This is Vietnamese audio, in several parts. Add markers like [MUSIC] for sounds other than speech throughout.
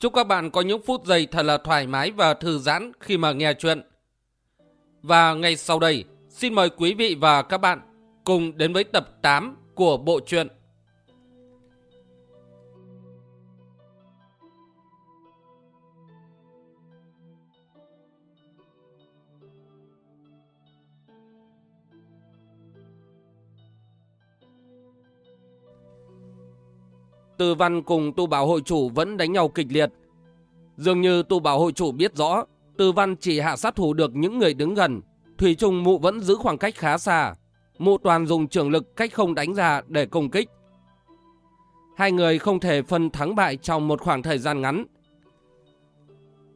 Chúc các bạn có những phút giây thật là thoải mái và thư giãn khi mà nghe chuyện. Và ngay sau đây, xin mời quý vị và các bạn cùng đến với tập 8 của bộ truyện. Từ văn cùng tu bảo hội chủ vẫn đánh nhau kịch liệt. Dường như tu bảo hội chủ biết rõ, từ văn chỉ hạ sát thủ được những người đứng gần. Thủy Trung mụ vẫn giữ khoảng cách khá xa. Mụ toàn dùng trường lực cách không đánh ra để công kích. Hai người không thể phân thắng bại trong một khoảng thời gian ngắn.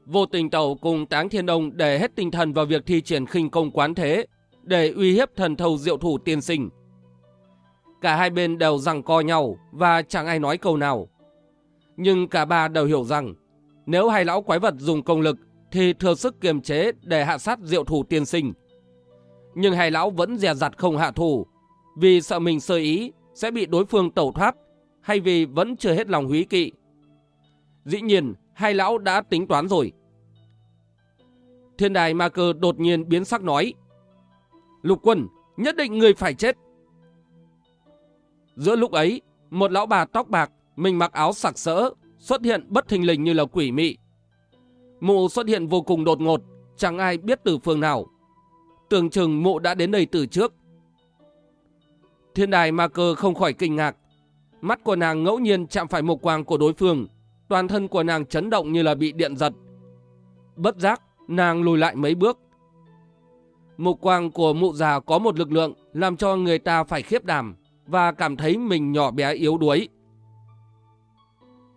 Vô tình tẩu cùng Táng Thiên Đông để hết tinh thần vào việc thi triển khinh công quán thế, để uy hiếp thần thầu diệu thủ tiên sinh. Cả hai bên đều rằng co nhau và chẳng ai nói câu nào. Nhưng cả ba đều hiểu rằng nếu hai lão quái vật dùng công lực thì thừa sức kiềm chế để hạ sát diệu thủ tiên sinh. Nhưng hai lão vẫn dè dặt không hạ thủ vì sợ mình sơ ý sẽ bị đối phương tẩu thoát hay vì vẫn chưa hết lòng húy kỵ. Dĩ nhiên, hai lão đã tính toán rồi. Thiên đài ma cơ đột nhiên biến sắc nói Lục quân, nhất định người phải chết. Giữa lúc ấy, một lão bà tóc bạc, mình mặc áo sặc sỡ, xuất hiện bất thình lình như là quỷ mị. Mụ xuất hiện vô cùng đột ngột, chẳng ai biết từ phương nào. Tưởng chừng mụ đã đến đây từ trước. Thiên đài ma cơ không khỏi kinh ngạc. Mắt của nàng ngẫu nhiên chạm phải một quang của đối phương. Toàn thân của nàng chấn động như là bị điện giật. Bất giác, nàng lùi lại mấy bước. Mục quang của mụ già có một lực lượng làm cho người ta phải khiếp đảm và cảm thấy mình nhỏ bé yếu đuối.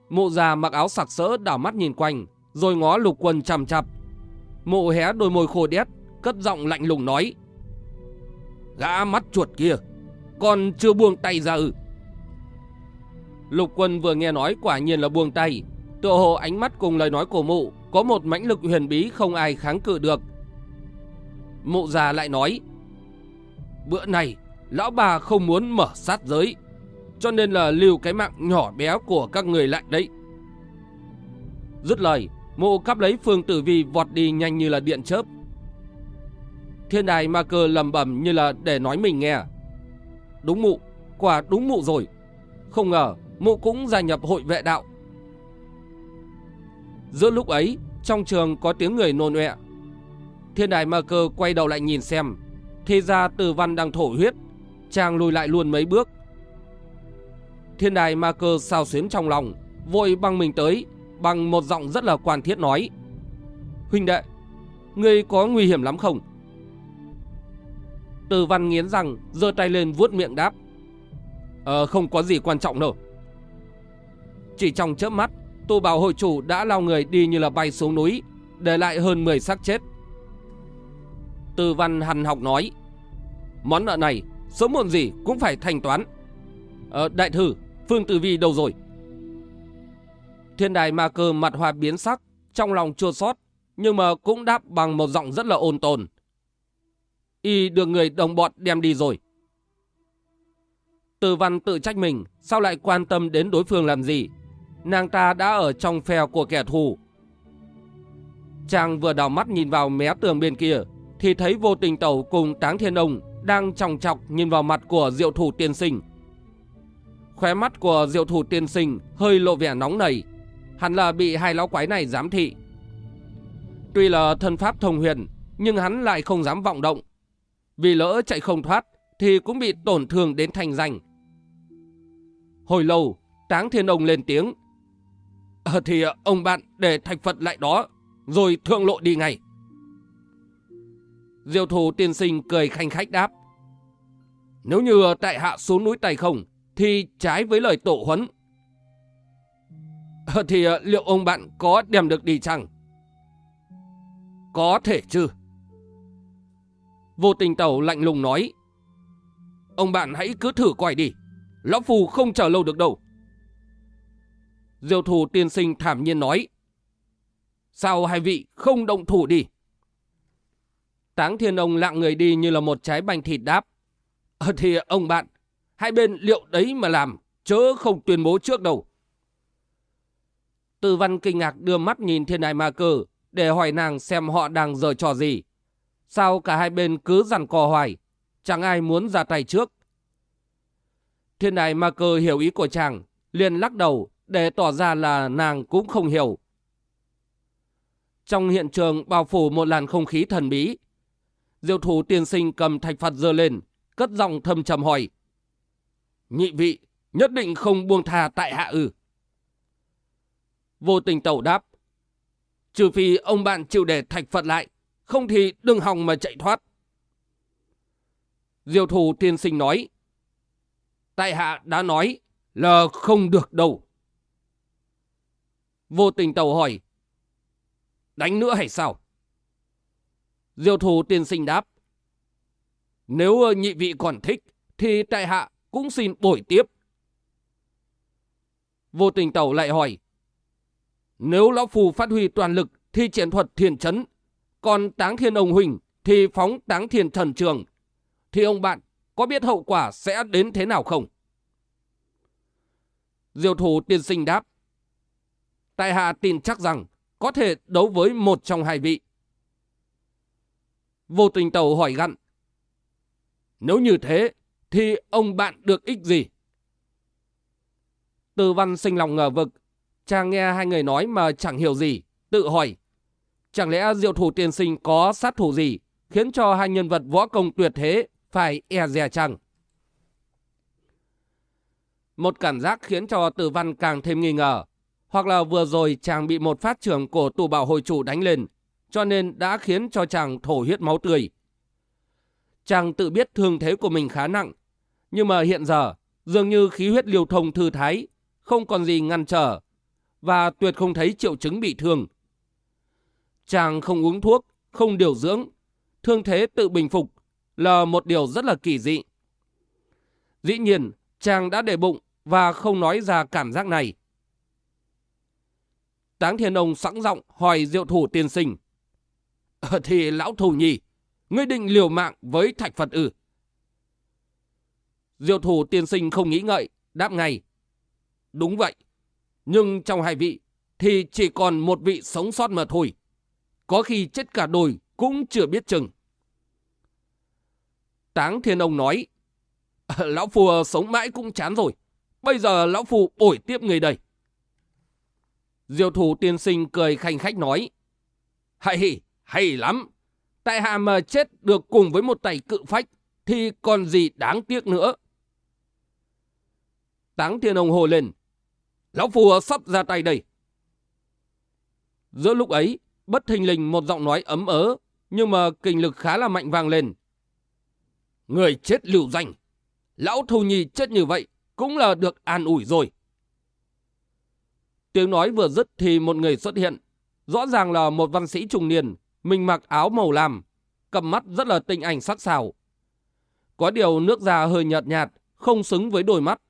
Mụ già mặc áo sặc sỡ đảo mắt nhìn quanh, rồi ngó lục quân chằm chặp. Mụ hé đôi môi khô đét, cất giọng lạnh lùng nói. Gã mắt chuột kia, còn chưa buông tay ra ư. Lục quân vừa nghe nói quả nhiên là buông tay. Tựa hồ ánh mắt cùng lời nói của mụ có một mãnh lực huyền bí không ai kháng cự được. Mụ già lại nói. Bữa này lão bà không muốn mở sát giới, cho nên là lưu cái mạng nhỏ bé của các người lại đấy. Dứt lời, mộ cắp lấy Phương Tử Vi vọt đi nhanh như là điện chớp. Thiên đài ma cơ lầm bẩm như là để nói mình nghe. Đúng mụ, quả đúng mụ rồi. Không ngờ, mụ cũng gia nhập hội vệ đạo. Giữa lúc ấy, trong trường có tiếng người nôn ọe. Thiên đài ma cơ quay đầu lại nhìn xem, thì ra Từ Văn đang thổ huyết, chàng lùi lại luôn mấy bước. Thiên đài ma cơ sao xuyến trong lòng, vội băng mình tới, bằng một giọng rất là quan thiết nói. Huynh đệ, ngươi có nguy hiểm lắm không? Từ văn nghiến rằng, giơ tay lên vuốt miệng đáp. Ờ, không có gì quan trọng đâu. Chỉ trong chớp mắt, tu bảo hội chủ đã lao người đi như là bay xuống núi, để lại hơn 10 xác chết. Từ văn hằn học nói, món nợ này sớm muộn gì cũng phải thanh toán. Ờ, đại thư, Phương Tử Vi đâu rồi? Thiên đài ma cơ mặt hoa biến sắc, trong lòng chua xót nhưng mà cũng đáp bằng một giọng rất là ôn tồn. Y được người đồng bọn đem đi rồi. Từ văn tự trách mình, sao lại quan tâm đến đối phương làm gì? Nàng ta đã ở trong phe của kẻ thù. Chàng vừa đào mắt nhìn vào mé tường bên kia, thì thấy vô tình tẩu cùng táng thiên ông đang trọng chọc nhìn vào mặt của diệu thủ tiên sinh. Khóe mắt của diệu thủ tiên sinh hơi lộ vẻ nóng nảy, hẳn là bị hai lão quái này giám thị. Tuy là thân pháp thông huyền, nhưng hắn lại không dám vọng động. Vì lỡ chạy không thoát, thì cũng bị tổn thương đến thành danh. Hồi lâu, Táng Thiên Ông lên tiếng. À, thì ông bạn để thạch Phật lại đó, rồi thượng lộ đi ngay. Diệu thủ tiên sinh cười khanh khách đáp. Nếu như tại hạ xuống núi tay không, thì trái với lời tổ huấn. Ờ, thì ờ, liệu ông bạn có đem được đi chăng? Có thể chứ? Vô tình tẩu lạnh lùng nói. Ông bạn hãy cứ thử quay đi. Lão Phù không chờ lâu được đâu. Diêu thủ tiên sinh thảm nhiên nói. Sao hai vị không động thủ đi? Táng thiên ông lạng người đi như là một trái bánh thịt đáp. Ờ thì ông bạn, hai bên liệu đấy mà làm, chớ không tuyên bố trước đâu. Tư văn kinh ngạc đưa mắt nhìn thiên đại ma cơ để hỏi nàng xem họ đang giở trò gì. Sao cả hai bên cứ dằn cò hoài, chẳng ai muốn ra tay trước. Thiên đại ma cơ hiểu ý của chàng, liền lắc đầu để tỏ ra là nàng cũng không hiểu. Trong hiện trường bao phủ một làn không khí thần bí. Diệu thủ tiên sinh cầm thạch Phật dơ lên, cất giọng thâm trầm hỏi. Nhị vị, nhất định không buông tha tại hạ ư. Vô tình tẩu đáp. Trừ phi ông bạn chịu để thạch Phật lại, không thì đừng hòng mà chạy thoát. Diệu thủ tiên sinh nói. Tại hạ đã nói là không được đâu. Vô tình tàu hỏi. Đánh nữa hay sao? Diệu thủ tiên sinh đáp. Nếu nhị vị còn thích, thì tại hạ cũng xin bổi tiếp. Vô tình tàu lại hỏi. Nếu lão phù phát huy toàn lực thì triển thuật thiền chấn, còn táng thiên ông huỳnh thì phóng táng thiên thần trường, thì ông bạn có biết hậu quả sẽ đến thế nào không? Diệu thủ tiên sinh đáp. Tại hạ tin chắc rằng có thể đấu với một trong hai vị. Vô tình tàu hỏi gặn. Nếu như thế, thì ông bạn được ích gì? Tư văn sinh lòng ngờ vực. Chàng nghe hai người nói mà chẳng hiểu gì, tự hỏi. Chẳng lẽ diệu thủ tiên sinh có sát thủ gì khiến cho hai nhân vật võ công tuyệt thế phải e dè chăng? Một cảm giác khiến cho tử văn càng thêm nghi ngờ. Hoặc là vừa rồi chàng bị một phát trưởng của tù bảo hội chủ đánh lên, cho nên đã khiến cho chàng thổ huyết máu tươi. Chàng tự biết thương thế của mình khá nặng, nhưng mà hiện giờ dường như khí huyết liều thông thư thái, không còn gì ngăn trở, và tuyệt không thấy triệu chứng bị thương. Chàng không uống thuốc, không điều dưỡng, thương thế tự bình phục là một điều rất là kỳ dị. Dĩ nhiên, chàng đã để bụng và không nói ra cảm giác này. Táng Thiên Ông sẵn giọng hỏi diệu thủ tiên sinh. Ờ, thì lão thủ nhì, ngươi định liều mạng với thạch Phật ư? Diệu thủ tiên sinh không nghĩ ngợi, đáp ngay. Đúng vậy, nhưng trong hai vị thì chỉ còn một vị sống sót mà thôi. Có khi chết cả đồi cũng chưa biết chừng. Táng Thiên Ông nói, ờ, Lão Phù sống mãi cũng chán rồi. Bây giờ Lão Phù bổi tiếp người đây. Diệu thủ tiên sinh cười khanh khách nói. hãy hỉ hay lắm. Tại hạ mà chết được cùng với một tay cự phách thì còn gì đáng tiếc nữa. Táng thiên ông hồ lên. Lão phù sắp ra tay đây. Giữa lúc ấy, bất thình lình một giọng nói ấm ớ, nhưng mà kinh lực khá là mạnh vang lên. Người chết lưu danh. Lão thù nhì chết như vậy cũng là được an ủi rồi. Tiếng nói vừa dứt thì một người xuất hiện. Rõ ràng là một văn sĩ trung niên, mình mặc áo màu lam, cầm mắt rất là tinh ảnh sắc sảo. Có điều nước da hơi nhợt nhạt, không xứng với đôi mắt.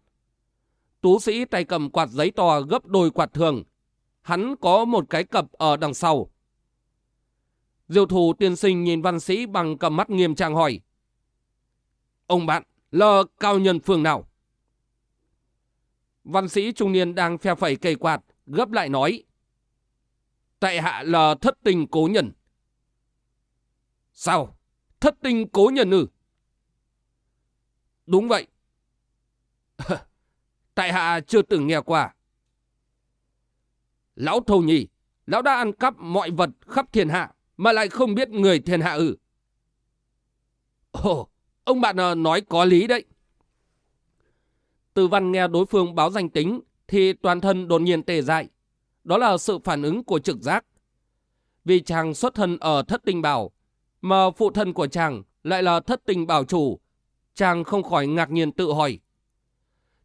Tú sĩ tay cầm quạt giấy to gấp đôi quạt thường. Hắn có một cái cặp ở đằng sau. Diệu thủ tiên sinh nhìn văn sĩ bằng cầm mắt nghiêm trang hỏi. Ông bạn lờ cao nhân phương nào? Văn sĩ trung niên đang phe phẩy cây quạt, gấp lại nói. Tại hạ là thất tình cố nhân. Sao? Thất tinh cố nhân ư? Đúng vậy. [LAUGHS] Tại hạ chưa từng nghe qua. Lão thầu nhì, lão đã ăn cắp mọi vật khắp thiên hạ mà lại không biết người thiên hạ ư. Ồ, ông bạn ờ, nói có lý đấy. Từ văn nghe đối phương báo danh tính thì toàn thân đột nhiên tê dại. Đó là sự phản ứng của trực giác. Vì chàng xuất thân ở thất tinh bảo, mà phụ thân của chàng lại là thất tình bảo chủ. Chàng không khỏi ngạc nhiên tự hỏi.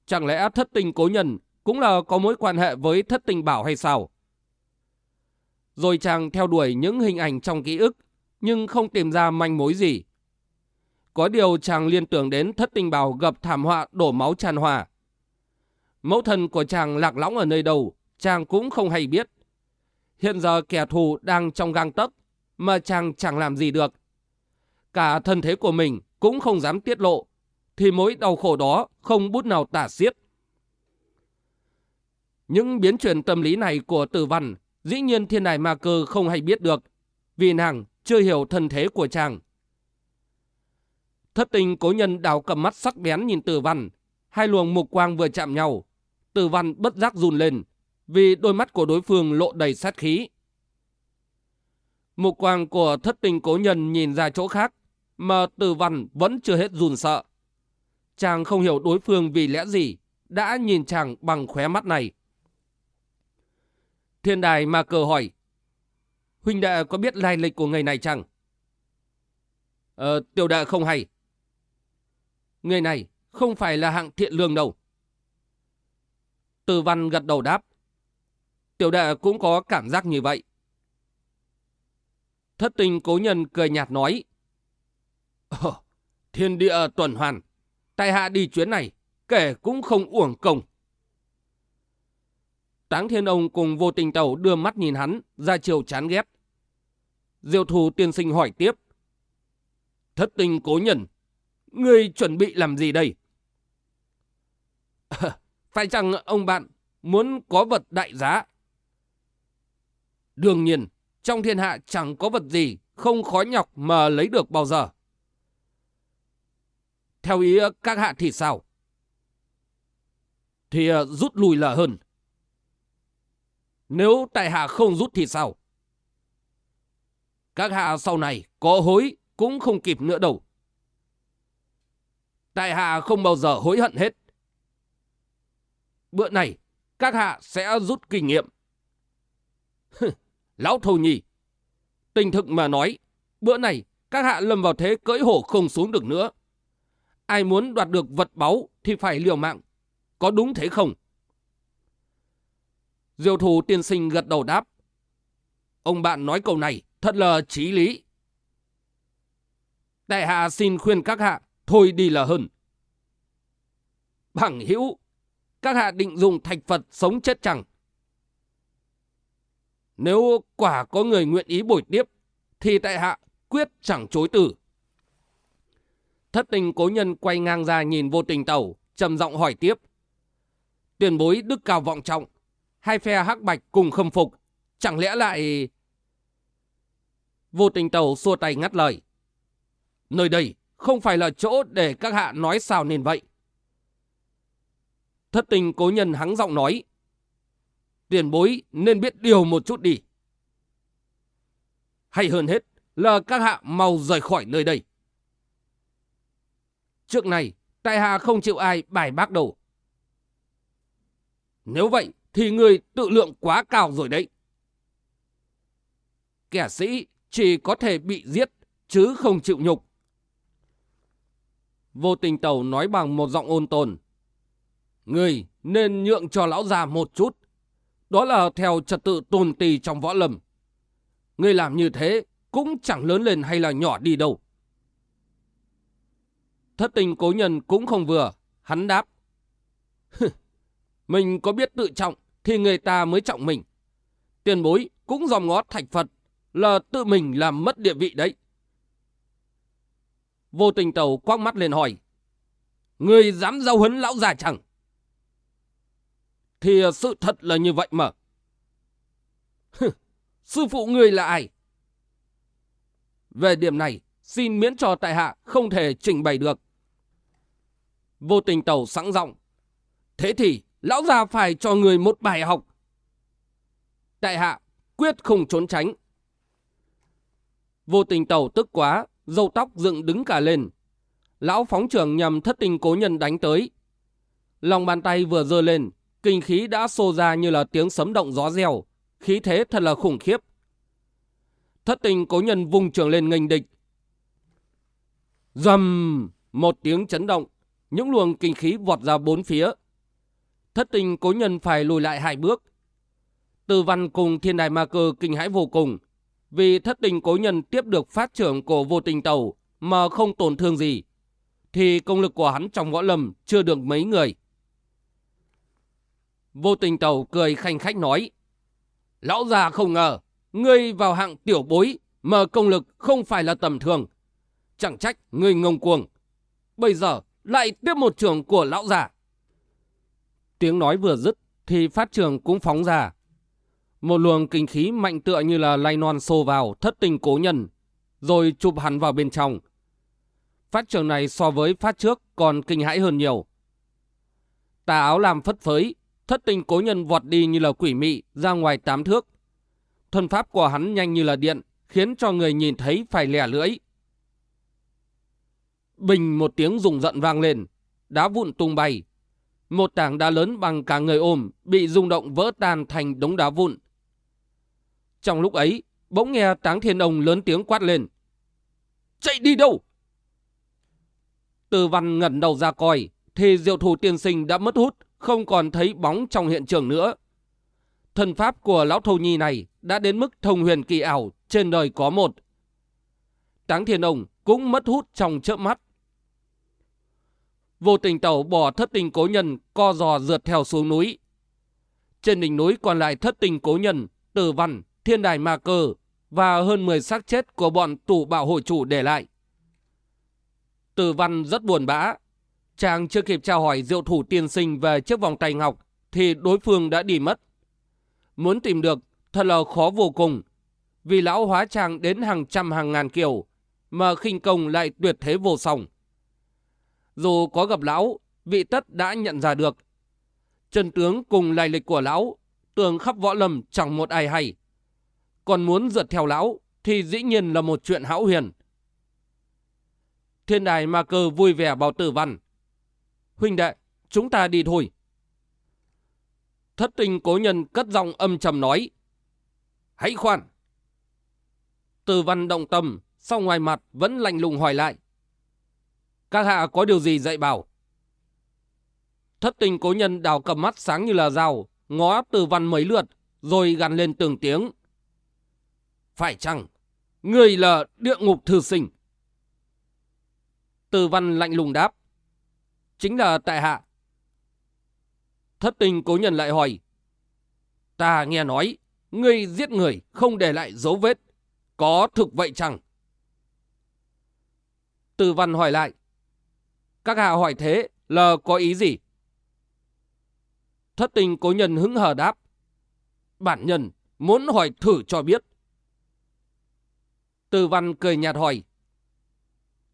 Chẳng lẽ thất tình cố nhân cũng là có mối quan hệ với thất tình bảo hay sao? Rồi chàng theo đuổi những hình ảnh trong ký ức, nhưng không tìm ra manh mối gì. Có điều chàng liên tưởng đến thất tình bảo gặp thảm họa đổ máu tràn hòa. Mẫu thân của chàng lạc lõng ở nơi đâu, chàng cũng không hay biết. Hiện giờ kẻ thù đang trong gang tấc, mà chàng chẳng làm gì được. Cả thân thế của mình cũng không dám tiết lộ, thì mối đau khổ đó không bút nào tả xiết. Những biến chuyển tâm lý này của tử văn, dĩ nhiên thiên đài ma cơ không hay biết được, vì nàng chưa hiểu thân thế của chàng. Thất tình cố nhân đào cầm mắt sắc bén nhìn tử văn, hai luồng mục quang vừa chạm nhau. Tử văn bất giác run lên, vì đôi mắt của đối phương lộ đầy sát khí. Mục quang của thất tình cố nhân nhìn ra chỗ khác, mà tử văn vẫn chưa hết run sợ. Chàng không hiểu đối phương vì lẽ gì, đã nhìn chàng bằng khóe mắt này. Thiên đài mà cờ hỏi, Huynh đệ có biết lai lịch của người này chăng? Ờ, tiểu đệ không hay. Người này không phải là hạng thiện lương đâu. Từ văn gật đầu đáp. Tiểu đệ cũng có cảm giác như vậy. Thất tình cố nhân cười nhạt nói. Ờ, thiên địa tuần hoàn. Tại hạ đi chuyến này, kể cũng không uổng công. Táng thiên ông cùng vô tình tàu đưa mắt nhìn hắn, ra chiều chán ghét. Diệu thù tiên sinh hỏi tiếp. Thất tình cố nhân, ngươi chuẩn bị làm gì đây? Ờ, phải chăng ông bạn muốn có vật đại giá? Đương nhiên, trong thiên hạ chẳng có vật gì không khó nhọc mà lấy được bao giờ. Theo ý ờ, các hạ thì sao? Thì ờ, rút lui là hơn. Nếu tại hạ không rút thì sao? Các hạ sau này có hối cũng không kịp nữa đâu. Tại hạ không bao giờ hối hận hết. Bữa này, các hạ sẽ rút kinh nghiệm. Lão thầu Nhi. tình thực mà nói, bữa này các hạ lâm vào thế cưỡi hổ không xuống được nữa. Ai muốn đoạt được vật báu thì phải liều mạng. Có đúng thế không? Diêu thù tiên sinh gật đầu đáp. Ông bạn nói câu này thật là trí lý. Đại hạ xin khuyên các hạ, thôi đi là hơn. Bằng hữu, các hạ định dùng thạch Phật sống chết chẳng. Nếu quả có người nguyện ý bồi tiếp, thì tại hạ quyết chẳng chối từ. Thất tình cố nhân quay ngang ra nhìn vô tình tẩu trầm giọng hỏi tiếp. Tuyển bối đức cao vọng trọng, hai phe hắc bạch cùng khâm phục, chẳng lẽ lại... Vô tình tẩu xua tay ngắt lời. Nơi đây không phải là chỗ để các hạ nói sao nên vậy. Thất tình cố nhân hắng giọng nói. Tiền bối nên biết điều một chút đi. Hay hơn hết là các hạ mau rời khỏi nơi đây. Trước này, tại hạ không chịu ai bài bác đầu. Nếu vậy thì người tự lượng quá cao rồi đấy. Kẻ sĩ chỉ có thể bị giết chứ không chịu nhục. Vô tình tàu nói bằng một giọng ôn tồn. Người nên nhượng cho lão già một chút. Đó là theo trật tự tôn ti trong võ lâm. Người làm như thế cũng chẳng lớn lên hay là nhỏ đi đâu. Thất tình cố nhân cũng không vừa. Hắn đáp. mình có biết tự trọng thì người ta mới trọng mình. Tiền bối cũng dòm ngó thạch Phật là tự mình làm mất địa vị đấy. Vô tình tàu quăng mắt lên hỏi. Người dám giao huấn lão già chẳng? Thì à, sự thật là như vậy mà. Sư phụ người là ai? Về điểm này, xin miễn cho tại hạ không thể trình bày được. Vô tình tàu sẵn giọng. Thế thì, lão già phải cho người một bài học. Tại hạ, quyết không trốn tránh. Vô tình tàu tức quá, dâu tóc dựng đứng cả lên. Lão phóng trưởng nhằm thất tình cố nhân đánh tới. Lòng bàn tay vừa dơ lên, kinh khí đã xô ra như là tiếng sấm động gió reo, khí thế thật là khủng khiếp. Thất tình cố nhân vùng trường lên nghênh địch. Dầm! Một tiếng chấn động, những luồng kinh khí vọt ra bốn phía. Thất tình cố nhân phải lùi lại hai bước. Từ văn cùng thiên đài ma cơ kinh hãi vô cùng, vì thất tình cố nhân tiếp được phát trưởng của vô tình tàu mà không tổn thương gì, thì công lực của hắn trong võ lâm chưa được mấy người. Vô tình tàu cười khanh khách nói, Lão già không ngờ, ngươi vào hạng tiểu bối mà công lực không phải là tầm thường. Chẳng trách ngươi ngông cuồng. Bây giờ lại tiếp một trường của lão già. Tiếng nói vừa dứt thì phát trường cũng phóng ra. Một luồng kinh khí mạnh tựa như là lay non xô vào thất tình cố nhân, rồi chụp hắn vào bên trong. Phát trường này so với phát trước còn kinh hãi hơn nhiều. Tà áo làm phất phới, thất tình cố nhân vọt đi như là quỷ mị ra ngoài tám thước. Thuần pháp của hắn nhanh như là điện, khiến cho người nhìn thấy phải lẻ lưỡi. Bình một tiếng rùng giận vang lên, đá vụn tung bay. Một tảng đá lớn bằng cả người ôm bị rung động vỡ tan thành đống đá vụn. Trong lúc ấy, bỗng nghe Táng Thiên Ông lớn tiếng quát lên. Chạy đi đâu? Từ văn ngẩn đầu ra coi, thì diệu thủ tiên sinh đã mất hút, không còn thấy bóng trong hiện trường nữa. Thần pháp của lão thầu nhi này đã đến mức thông huyền kỳ ảo, trên đời có một. Táng Thiên Ông cũng mất hút trong chớp mắt. Vô tình tàu bỏ thất tình cố nhân co giò rượt theo xuống núi. Trên đỉnh núi còn lại thất tình cố nhân, tử văn, thiên đài ma cơ và hơn 10 xác chết của bọn tù bạo hội chủ để lại. Tử văn rất buồn bã. Chàng chưa kịp chào hỏi diệu thủ tiên sinh về chiếc vòng tay ngọc thì đối phương đã đi mất. Muốn tìm được thật là khó vô cùng vì lão hóa trang đến hàng trăm hàng ngàn kiểu mà khinh công lại tuyệt thế vô song. Dù có gặp lão, vị tất đã nhận ra được. Trần tướng cùng lai lịch của lão, tường khắp võ lâm chẳng một ai hay. Còn muốn rượt theo lão thì dĩ nhiên là một chuyện hão huyền. Thiên đài ma cơ vui vẻ bảo tử văn. Huynh đệ, chúng ta đi thôi. Thất tình cố nhân cất giọng âm trầm nói. Hãy khoan. Từ văn động tâm, sau ngoài mặt vẫn lạnh lùng hỏi lại. Các hạ có điều gì dạy bảo? Thất tình cố nhân đào cầm mắt sáng như là dao, ngó từ văn mấy lượt, rồi gằn lên từng tiếng. Phải chăng, người là địa ngục thư sinh? Từ văn lạnh lùng đáp. Chính là tại hạ. Thất tình cố nhân lại hỏi. Ta nghe nói, ngươi giết người không để lại dấu vết. Có thực vậy chăng? Từ văn hỏi lại. Các hạ hỏi thế là có ý gì? Thất tình cố nhân hứng hờ đáp. Bản nhân muốn hỏi thử cho biết. Từ văn cười nhạt hỏi.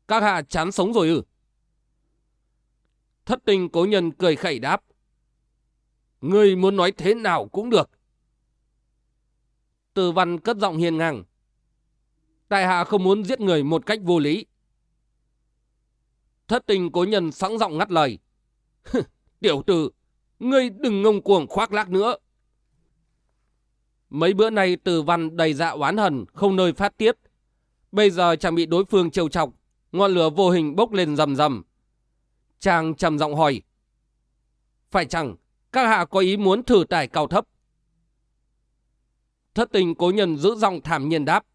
Các hạ chán sống rồi ư? Thất tình cố nhân cười khẩy đáp. Ngươi muốn nói thế nào cũng được. Từ văn cất giọng hiền ngang. Đại hạ không muốn giết người một cách vô lý. Thất tình cố nhân sẵn giọng ngắt lời. [LAUGHS] Tiểu tử, ngươi đừng ngông cuồng khoác lác nữa. Mấy bữa nay từ văn đầy dạ oán hận, không nơi phát tiết. Bây giờ chẳng bị đối phương trêu chọc, ngọn lửa vô hình bốc lên rầm rầm. Chàng trầm giọng hỏi. Phải chăng các hạ có ý muốn thử tài cao thấp? Thất tình cố nhân giữ giọng thảm nhiên đáp.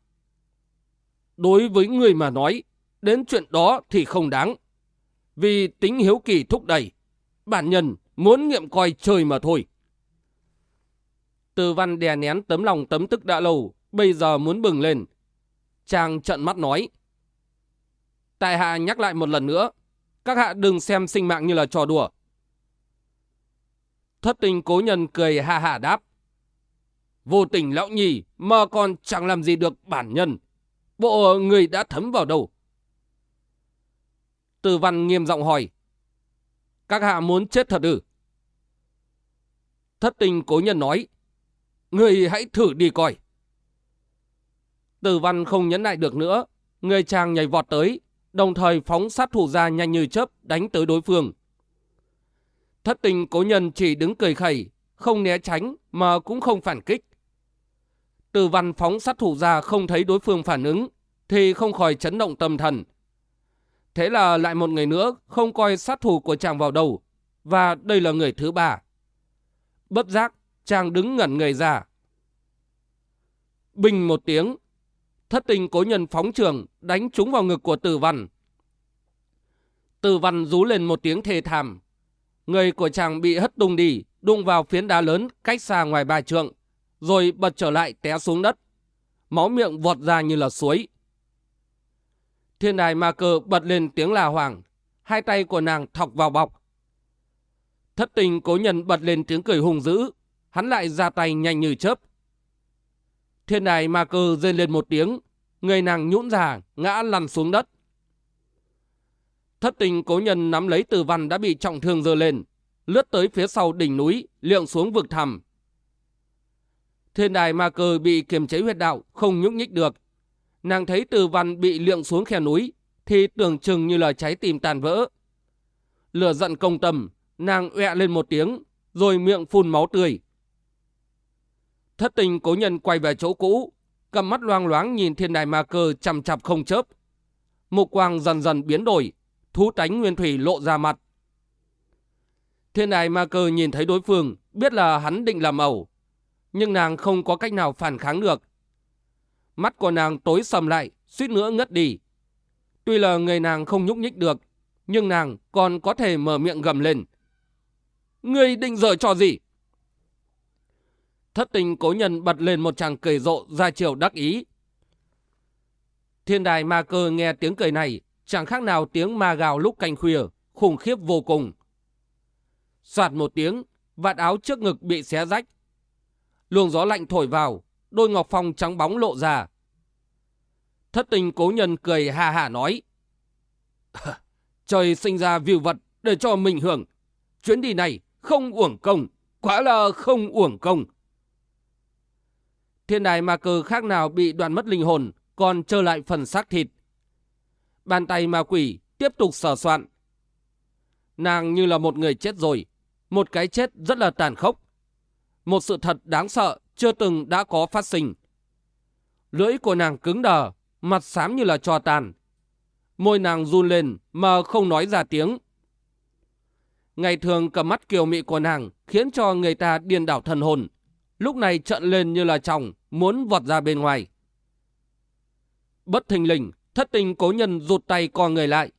Đối với người mà nói, đến chuyện đó thì không đáng. Vì tính hiếu kỳ thúc đẩy, bản nhân muốn nghiệm coi trời mà thôi. Từ văn đè nén tấm lòng tấm tức đã lâu, bây giờ muốn bừng lên. Chàng trận mắt nói. Tại hạ nhắc lại một lần nữa, các hạ đừng xem sinh mạng như là trò đùa. Thất tình cố nhân cười ha hà đáp. Vô tình lão nhì mà còn chẳng làm gì được bản nhân. Bộ người đã thấm vào đâu? Từ văn nghiêm giọng hỏi. Các hạ muốn chết thật ư? Thất tình cố nhân nói. Người hãy thử đi coi. Từ văn không nhấn lại được nữa. Người chàng nhảy vọt tới, đồng thời phóng sát thủ ra nhanh như chớp đánh tới đối phương. Thất tình cố nhân chỉ đứng cười khẩy, không né tránh mà cũng không phản kích. Từ văn phóng sát thủ ra không thấy đối phương phản ứng, thì không khỏi chấn động tâm thần. Thế là lại một người nữa không coi sát thủ của chàng vào đầu, và đây là người thứ ba. Bất giác, chàng đứng ngẩn người ra, Bình một tiếng. Thất tình cố nhân phóng trường đánh trúng vào ngực của tử văn. Tử văn rú lên một tiếng thê thảm. Người của chàng bị hất tung đi, đụng vào phiến đá lớn cách xa ngoài ba trượng, rồi bật trở lại té xuống đất. Máu miệng vọt ra như là suối. Thiên đài ma cơ bật lên tiếng là hoàng, hai tay của nàng thọc vào bọc. Thất tình cố nhân bật lên tiếng cười hùng dữ, hắn lại ra tay nhanh như chớp. Thiên đài ma cơ rên lên một tiếng, người nàng nhũn ra, ngã lăn xuống đất. Thất tình cố nhân nắm lấy từ văn đã bị trọng thương dơ lên, lướt tới phía sau đỉnh núi, liệng xuống vực thẳm. Thiên đài ma cơ bị kiềm chế huyết đạo, không nhúc nhích được. Nàng thấy từ văn bị liệng xuống khe núi, thì tưởng chừng như là trái tim tàn vỡ. Lửa giận công tâm, nàng ọe lên một tiếng, rồi miệng phun máu tươi. Thất tình cố nhân quay về chỗ cũ, cầm mắt loang loáng nhìn thiên đài ma cơ chằm chặp không chớp. Mục quang dần dần biến đổi, thú tánh nguyên thủy lộ ra mặt. Thiên đài ma cơ nhìn thấy đối phương, biết là hắn định làm ẩu. Nhưng nàng không có cách nào phản kháng được. Mắt của nàng tối sầm lại, suýt nữa ngất đi. Tuy là người nàng không nhúc nhích được, nhưng nàng còn có thể mở miệng gầm lên. Ngươi định dở trò gì? Thất tình cố nhân bật lên một chàng cười rộ ra chiều đắc ý. Thiên đài ma cơ nghe tiếng cười này, chẳng khác nào tiếng ma gào lúc canh khuya, khủng khiếp vô cùng. Soạt một tiếng, vạt áo trước ngực bị xé rách. Luồng gió lạnh thổi vào, đôi ngọc phong trắng bóng lộ ra. Thất tình cố nhân cười hà hà nói. [LAUGHS] Trời sinh ra view vật để cho mình hưởng. Chuyến đi này không uổng công, quá là không uổng công. Thiên đài ma cơ khác nào bị đoạn mất linh hồn, còn trơ lại phần xác thịt. Bàn tay ma quỷ tiếp tục sờ soạn. Nàng như là một người chết rồi, một cái chết rất là tàn khốc. Một sự thật đáng sợ chưa từng đã có phát sinh. Lưỡi của nàng cứng đờ, mặt xám như là trò tàn. Môi nàng run lên mà không nói ra tiếng. Ngày thường cầm mắt kiều mị của nàng khiến cho người ta điên đảo thần hồn. Lúc này trận lên như là chồng, muốn vọt ra bên ngoài. Bất thình lình, thất tình cố nhân rụt tay co người lại.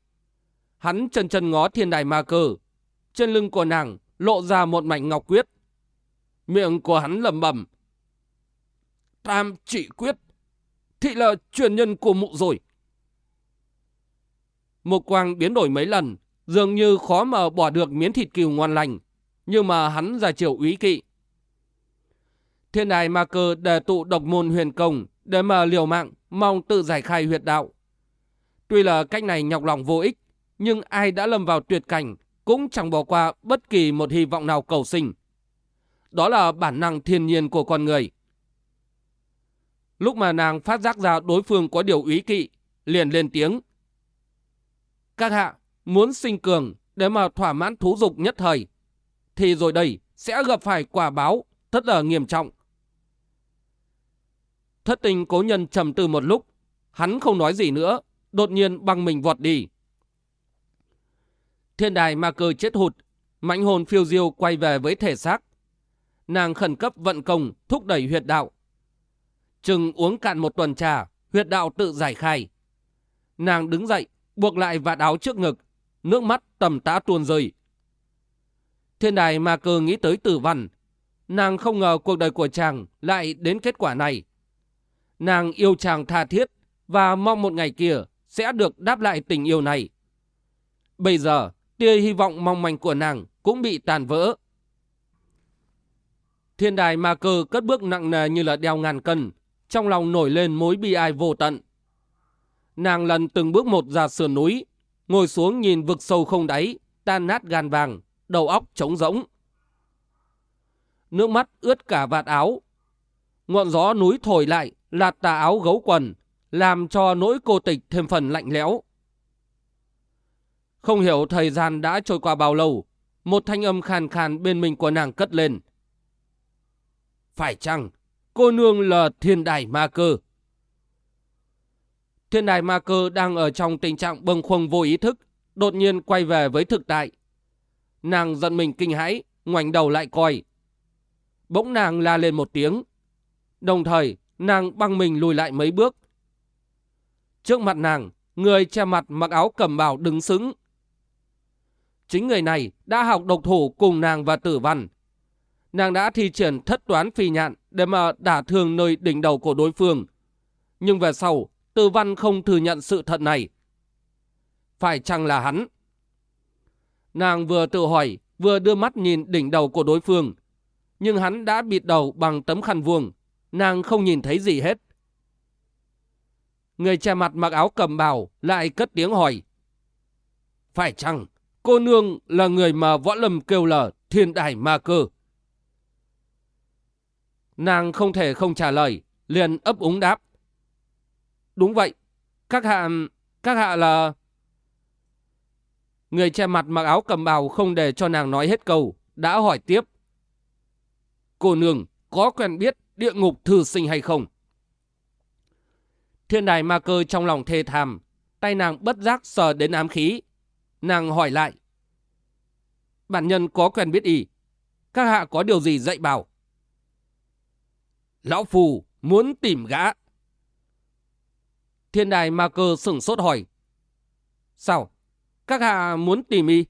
Hắn chân chân ngó thiên đài ma cơ. Trên lưng của nàng lộ ra một mảnh ngọc quyết. Miệng của hắn lầm bẩm. Tam trị quyết. Thị là truyền nhân của mụ rồi. Một quang biến đổi mấy lần, dường như khó mà bỏ được miếng thịt kiều ngon lành. Nhưng mà hắn ra chiều úy kỵ. Thiên đài ma cơ đề tụ độc môn huyền công để mà liều mạng, mong tự giải khai huyệt đạo. Tuy là cách này nhọc lòng vô ích, nhưng ai đã lâm vào tuyệt cảnh cũng chẳng bỏ qua bất kỳ một hy vọng nào cầu sinh. Đó là bản năng thiên nhiên của con người. Lúc mà nàng phát giác ra đối phương có điều ý kỵ, liền lên tiếng. Các hạ, muốn sinh cường để mà thỏa mãn thú dục nhất thời, thì rồi đây sẽ gặp phải quả báo rất là nghiêm trọng. Thất tình cố nhân trầm tư một lúc, hắn không nói gì nữa, đột nhiên băng mình vọt đi. Thiên đài ma cơ chết hụt, mãnh hồn phiêu diêu quay về với thể xác. Nàng khẩn cấp vận công, thúc đẩy huyệt đạo. Chừng uống cạn một tuần trà, huyệt đạo tự giải khai. Nàng đứng dậy, buộc lại vạt áo trước ngực, nước mắt tầm tã tuôn rơi. Thiên đài ma cơ nghĩ tới tử văn. Nàng không ngờ cuộc đời của chàng lại đến kết quả này. Nàng yêu chàng tha thiết và mong một ngày kia sẽ được đáp lại tình yêu này. Bây giờ, tia hy vọng mong manh của nàng cũng bị tàn vỡ. Thiên đài ma cơ cất bước nặng nề như là đeo ngàn cân, trong lòng nổi lên mối bi ai vô tận. Nàng lần từng bước một ra sườn núi, ngồi xuống nhìn vực sâu không đáy, tan nát gan vàng, đầu óc trống rỗng. Nước mắt ướt cả vạt áo. Ngọn gió núi thổi lại, lạt tà áo gấu quần, làm cho nỗi cô tịch thêm phần lạnh lẽo. Không hiểu thời gian đã trôi qua bao lâu, một thanh âm khàn khàn bên mình của nàng cất lên. Phải chăng cô nương là thiên đài ma cơ? Thiên đài ma cơ đang ở trong tình trạng bâng khuâng vô ý thức, đột nhiên quay về với thực tại. Nàng giận mình kinh hãi, ngoảnh đầu lại coi. Bỗng nàng la lên một tiếng. Đồng thời, nàng băng mình lùi lại mấy bước. Trước mặt nàng, người che mặt mặc áo cầm bào đứng sững. Chính người này đã học độc thủ cùng nàng và tử văn. Nàng đã thi triển thất toán phi nhạn để mà đả thương nơi đỉnh đầu của đối phương. Nhưng về sau, tử văn không thừa nhận sự thật này. Phải chăng là hắn? Nàng vừa tự hỏi, vừa đưa mắt nhìn đỉnh đầu của đối phương. Nhưng hắn đã bịt đầu bằng tấm khăn vuông. Nàng không nhìn thấy gì hết. Người che mặt mặc áo cầm bào lại cất tiếng hỏi. Phải chăng cô nương là người mà võ lâm kêu là thiên đại ma cơ? Nàng không thể không trả lời, liền ấp úng đáp. Đúng vậy, các hạ, các hạ là... Người che mặt mặc áo cầm bào không để cho nàng nói hết câu, đã hỏi tiếp. Cô nương có quen biết địa ngục thư sinh hay không? Thiên đài ma cơ trong lòng thê thàm, tay nàng bất giác sờ đến ám khí. Nàng hỏi lại. Bản nhân có quen biết ý, các hạ có điều gì dạy bảo? Lão Phù muốn tìm gã. Thiên đài ma cơ sửng sốt hỏi. Sao? Các hạ muốn tìm y?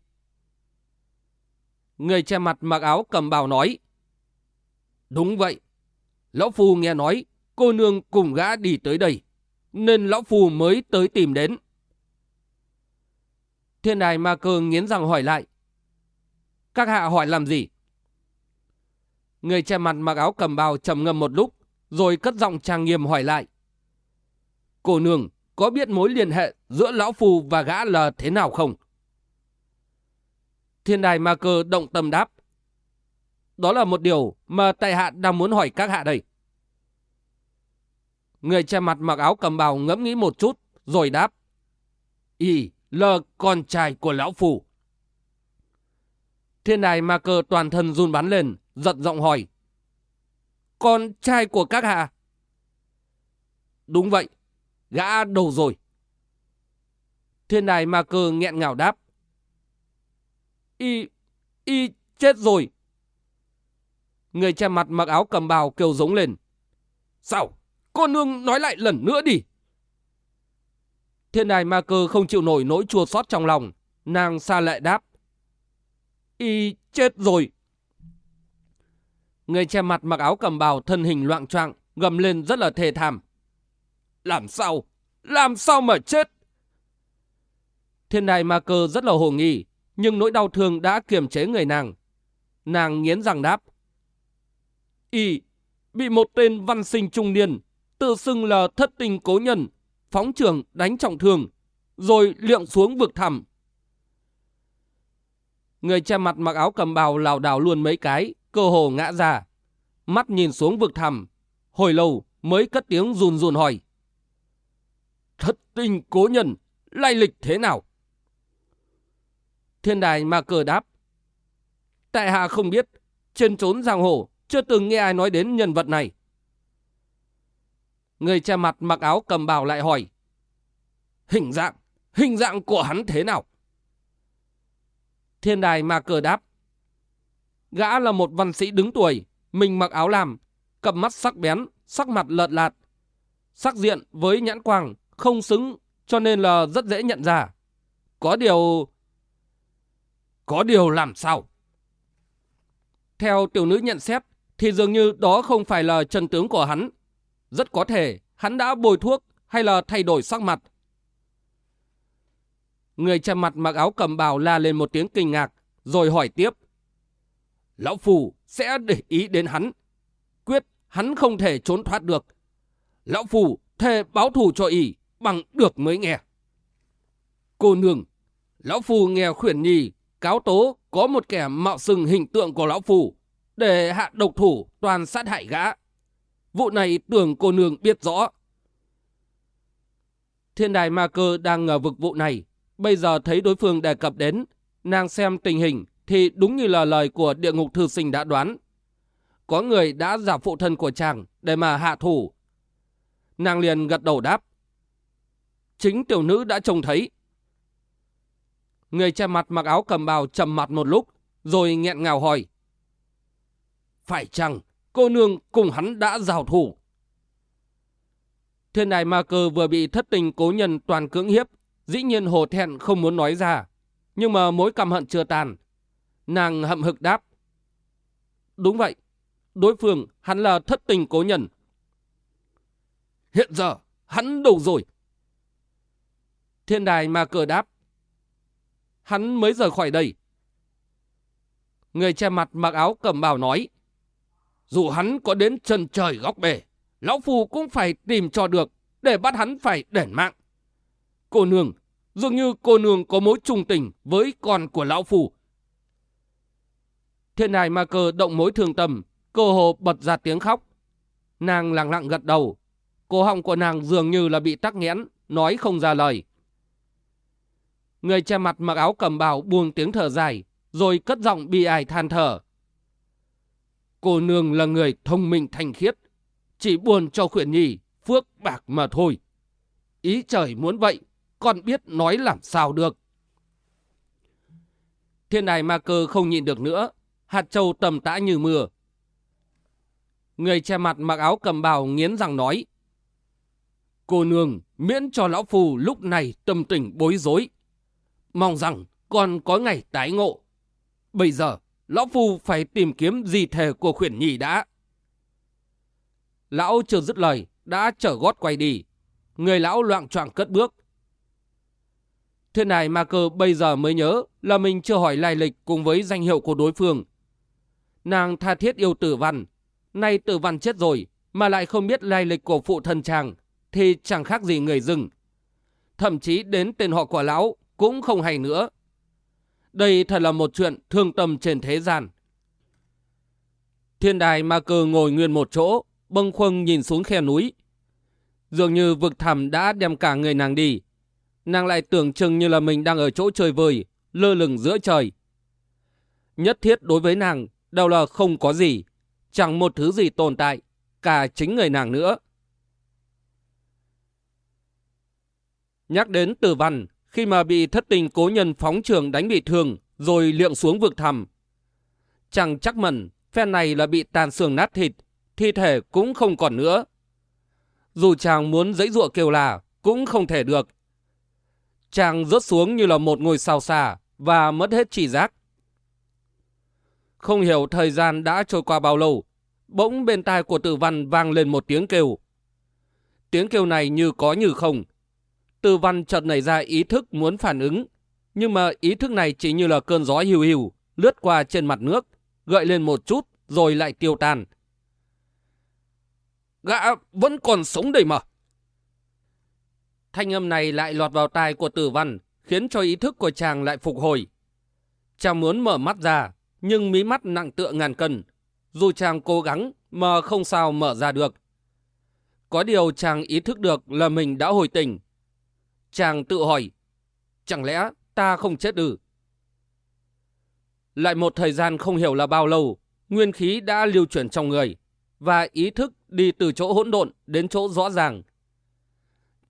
Người che mặt mặc áo cầm bào nói. Đúng vậy. Lão Phu nghe nói cô nương cùng gã đi tới đây nên lão phù mới tới tìm đến. Thiên đài ma cơ nghiến răng hỏi lại. Các hạ hỏi làm gì? Người che mặt mặc áo cầm bào trầm ngâm một lúc, rồi cất giọng trang nghiêm hỏi lại. Cô nương có biết mối liên hệ giữa lão phù và gã là thế nào không? Thiên đài ma cơ động tâm đáp. Đó là một điều mà tại hạ đang muốn hỏi các hạ đây. Người che mặt mặc áo cầm bào ngẫm nghĩ một chút, rồi đáp. Y là con trai của lão phù. Thiên đài ma cơ toàn thân run bắn lên, giật giọng hỏi. Con trai của các hạ? Đúng vậy, gã đầu rồi. Thiên đài ma cơ nghẹn ngào đáp. Y, y chết rồi. Người che mặt mặc áo cầm bào kêu giống lên. Sao? Cô nương nói lại lần nữa đi. Thiên đài ma cơ không chịu nổi nỗi chua xót trong lòng. Nàng xa lệ đáp. Y chết rồi. Người che mặt mặc áo cầm bào thân hình loạn trọng gầm lên rất là thề thảm. Làm sao? Làm sao mà chết? Thiên đài ma cơ rất là hồ nghi, nhưng nỗi đau thương đã kiềm chế người nàng. Nàng nghiến răng đáp. Y bị một tên văn sinh trung niên tự xưng là thất tình cố nhân, phóng trường đánh trọng thương, rồi liệng xuống vực thẳm. Người che mặt mặc áo cầm bào lảo đảo luôn mấy cái, cơ hồ ngã ra. Mắt nhìn xuống vực thẳm, hồi lâu mới cất tiếng run run hỏi. Thất tình cố nhân, lai lịch thế nào? Thiên đài mà cờ đáp. Tại hạ không biết, trên trốn giang hồ, chưa từng nghe ai nói đến nhân vật này. Người che mặt mặc áo cầm bào lại hỏi. Hình dạng, hình dạng của hắn thế nào? Thiên đài mà cờ đáp. Gã là một văn sĩ đứng tuổi, mình mặc áo làm, cầm mắt sắc bén, sắc mặt lợt lạt. Sắc diện với nhãn quang không xứng cho nên là rất dễ nhận ra. Có điều... Có điều làm sao? Theo tiểu nữ nhận xét thì dường như đó không phải là chân tướng của hắn rất có thể hắn đã bồi thuốc hay là thay đổi sắc mặt. Người che mặt mặc áo cầm bào la lên một tiếng kinh ngạc, rồi hỏi tiếp. Lão Phù sẽ để ý đến hắn. Quyết hắn không thể trốn thoát được. Lão Phù thề báo thù cho ỷ bằng được mới nghe. Cô nương, Lão Phù nghe khuyển nhì cáo tố có một kẻ mạo sừng hình tượng của Lão Phù để hạ độc thủ toàn sát hại gã. Vụ này tưởng cô nương biết rõ. Thiên đài ma cơ đang ngờ vực vụ này. Bây giờ thấy đối phương đề cập đến, nàng xem tình hình thì đúng như là lời của địa ngục thư sinh đã đoán. Có người đã giả phụ thân của chàng để mà hạ thủ. Nàng liền gật đầu đáp. Chính tiểu nữ đã trông thấy. Người che mặt mặc áo cầm bào trầm mặt một lúc, rồi nghẹn ngào hỏi. Phải chăng cô nương cùng hắn đã giao thủ. Thiên đài ma cơ vừa bị thất tình cố nhân toàn cưỡng hiếp, dĩ nhiên hồ thẹn không muốn nói ra. Nhưng mà mối căm hận chưa tàn. Nàng hậm hực đáp. Đúng vậy, đối phương hắn là thất tình cố nhân. Hiện giờ, hắn đủ rồi? Thiên đài ma cơ đáp. Hắn mới rời khỏi đây. Người che mặt mặc áo cầm bào nói. Dù hắn có đến chân trời góc bể, lão phù cũng phải tìm cho được để bắt hắn phải đền mạng. Cô nương, dường như cô nương có mối trung tình với con của lão phù. Thiên đài ma cơ động mối thương tâm, cô hồ bật ra tiếng khóc. Nàng lặng lặng gật đầu. Cổ họng của nàng dường như là bị tắc nghẽn, nói không ra lời. Người che mặt mặc áo cầm bào buông tiếng thở dài, rồi cất giọng bi ai than thở. Cô nương là người thông minh thanh khiết, chỉ buồn cho khuyển nhì, phước bạc mà thôi. Ý trời muốn vậy, con biết nói làm sao được. Thiên đài ma cơ không nhịn được nữa, hạt châu tầm tã như mưa. Người che mặt mặc áo cầm bào nghiến răng nói. Cô nương miễn cho lão phù lúc này tâm tình bối rối. Mong rằng còn có ngày tái ngộ. Bây giờ, lão phu phải tìm kiếm di thể của khuyển nhì đã. Lão chưa dứt lời, đã trở gót quay đi. Người lão loạn choạng cất bước. Thế này mà cơ bây giờ mới nhớ là mình chưa hỏi lai lịch cùng với danh hiệu của đối phương. Nàng tha thiết yêu tử văn. Nay tử văn chết rồi mà lại không biết lai lịch của phụ thân chàng thì chẳng khác gì người rừng. Thậm chí đến tên họ của lão cũng không hay nữa. Đây thật là một chuyện thương tâm trên thế gian. Thiên đài ma cơ ngồi nguyên một chỗ, bâng khuâng nhìn xuống khe núi. Dường như vực thẳm đã đem cả người nàng đi. Nàng lại tưởng chừng như là mình đang ở chỗ trời vời, lơ lửng giữa trời. Nhất thiết đối với nàng, đâu là không có gì, chẳng một thứ gì tồn tại, cả chính người nàng nữa. Nhắc đến tử văn, khi mà bị thất tình cố nhân phóng trường đánh bị thương rồi liệng xuống vực thẳm. Chẳng chắc mẩn, phen này là bị tàn xương nát thịt, thi thể cũng không còn nữa. Dù chàng muốn dãy ruộng kêu là, cũng không thể được. Chàng rớt xuống như là một ngôi sao xa và mất hết chỉ giác. Không hiểu thời gian đã trôi qua bao lâu, bỗng bên tai của tử văn vang lên một tiếng kêu. Tiếng kêu này như có như không, Tư văn chợt nảy ra ý thức muốn phản ứng, nhưng mà ý thức này chỉ như là cơn gió hiu hiu, lướt qua trên mặt nước, gợi lên một chút rồi lại tiêu tan. Gã vẫn còn sống đây mà. Thanh âm này lại lọt vào tai của tử văn, khiến cho ý thức của chàng lại phục hồi. Chàng muốn mở mắt ra, nhưng mí mắt nặng tựa ngàn cân. Dù chàng cố gắng mà không sao mở ra được. Có điều chàng ý thức được là mình đã hồi tỉnh, Chàng tự hỏi, chẳng lẽ ta không chết ư? Lại một thời gian không hiểu là bao lâu, nguyên khí đã lưu chuyển trong người, và ý thức đi từ chỗ hỗn độn đến chỗ rõ ràng.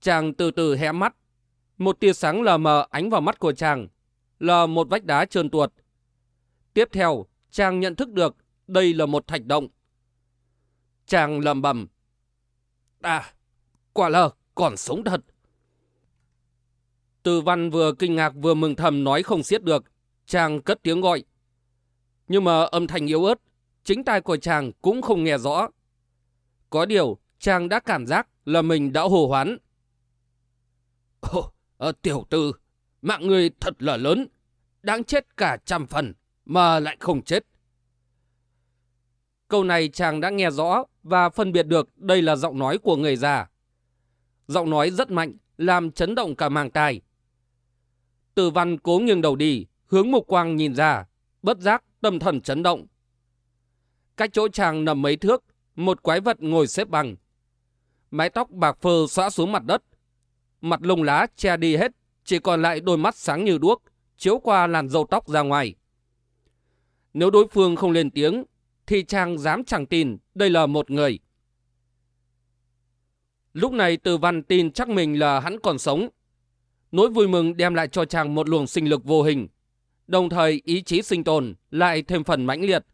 Chàng từ từ hé mắt, một tia sáng lờ mờ ánh vào mắt của chàng, là một vách đá trơn tuột. Tiếp theo, chàng nhận thức được đây là một thạch động. Chàng lầm bầm. À, quả là còn sống thật. Từ văn vừa kinh ngạc vừa mừng thầm nói không xiết được. Chàng cất tiếng gọi. Nhưng mà âm thanh yếu ớt, chính tai của chàng cũng không nghe rõ. Có điều, chàng đã cảm giác là mình đã hồ hoán. Ồ, à, tiểu tư, mạng người thật là lớn, đáng chết cả trăm phần, mà lại không chết. Câu này chàng đã nghe rõ và phân biệt được đây là giọng nói của người già. Giọng nói rất mạnh, làm chấn động cả màng tai. Từ văn cố nghiêng đầu đi, hướng mục quang nhìn ra, bất giác tâm thần chấn động. Cách chỗ chàng nằm mấy thước, một quái vật ngồi xếp bằng. Mái tóc bạc phơ xõa xuống mặt đất. Mặt lông lá che đi hết, chỉ còn lại đôi mắt sáng như đuốc, chiếu qua làn dầu tóc ra ngoài. Nếu đối phương không lên tiếng, thì chàng dám chẳng tin đây là một người. Lúc này từ văn tin chắc mình là hắn còn sống, Nỗi vui mừng đem lại cho chàng một luồng sinh lực vô hình, đồng thời ý chí sinh tồn lại thêm phần mãnh liệt.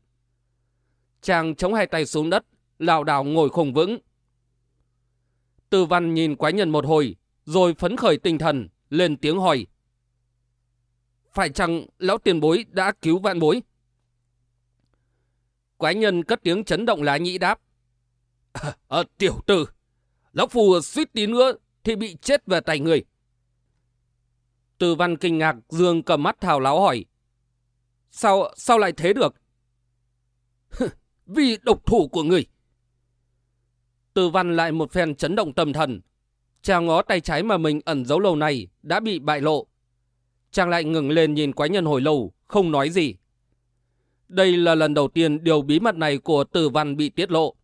Chàng chống hai tay xuống đất, lảo đảo ngồi không vững. Từ văn nhìn quái nhân một hồi, rồi phấn khởi tinh thần, lên tiếng hỏi. Phải chăng lão tiền bối đã cứu vạn bối? Quái nhân cất tiếng chấn động lá nhĩ đáp. À, [LAUGHS] à, tiểu tử, lão phù suýt tí nữa thì bị chết về tay người. Từ văn kinh ngạc dương cầm mắt thảo láo hỏi. Sao, sao lại thế được? Vì độc thủ của người. Từ văn lại một phen chấn động tâm thần. Chàng ngó tay trái mà mình ẩn giấu lâu này đã bị bại lộ. Chàng lại ngừng lên nhìn quái nhân hồi lâu, không nói gì. Đây là lần đầu tiên điều bí mật này của tử văn bị tiết lộ.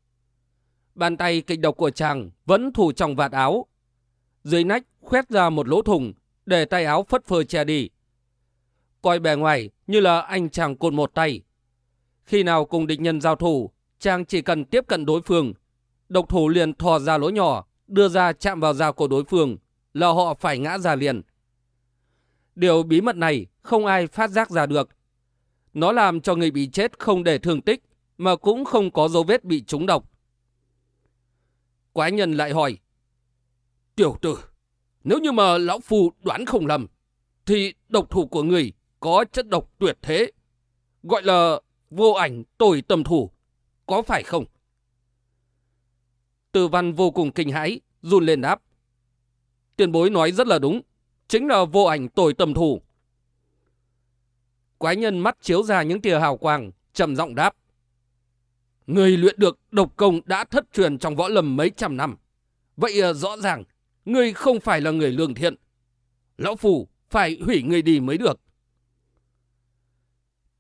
Bàn tay kịch độc của chàng vẫn thủ trong vạt áo. Dưới nách khoét ra một lỗ thùng để tay áo phất phơ che đi. Coi bề ngoài như là anh chàng cột một tay. Khi nào cùng địch nhân giao thủ, chàng chỉ cần tiếp cận đối phương. Độc thủ liền thò ra lỗ nhỏ, đưa ra chạm vào da của đối phương, là họ phải ngã ra liền. Điều bí mật này không ai phát giác ra được. Nó làm cho người bị chết không để thương tích, mà cũng không có dấu vết bị trúng độc. Quái nhân lại hỏi. Tiểu tử, nếu như mà lão phu đoán không lầm, thì độc thủ của người có chất độc tuyệt thế, gọi là vô ảnh tồi tâm thủ, có phải không? Từ văn vô cùng kinh hãi, run lên đáp. Tiền bối nói rất là đúng, chính là vô ảnh tồi tâm thủ. Quái nhân mắt chiếu ra những tia hào quang, trầm giọng đáp. Người luyện được độc công đã thất truyền trong võ lâm mấy trăm năm. Vậy ờ, rõ ràng, người không phải là người lương thiện. Lão Phù phải hủy người đi mới được.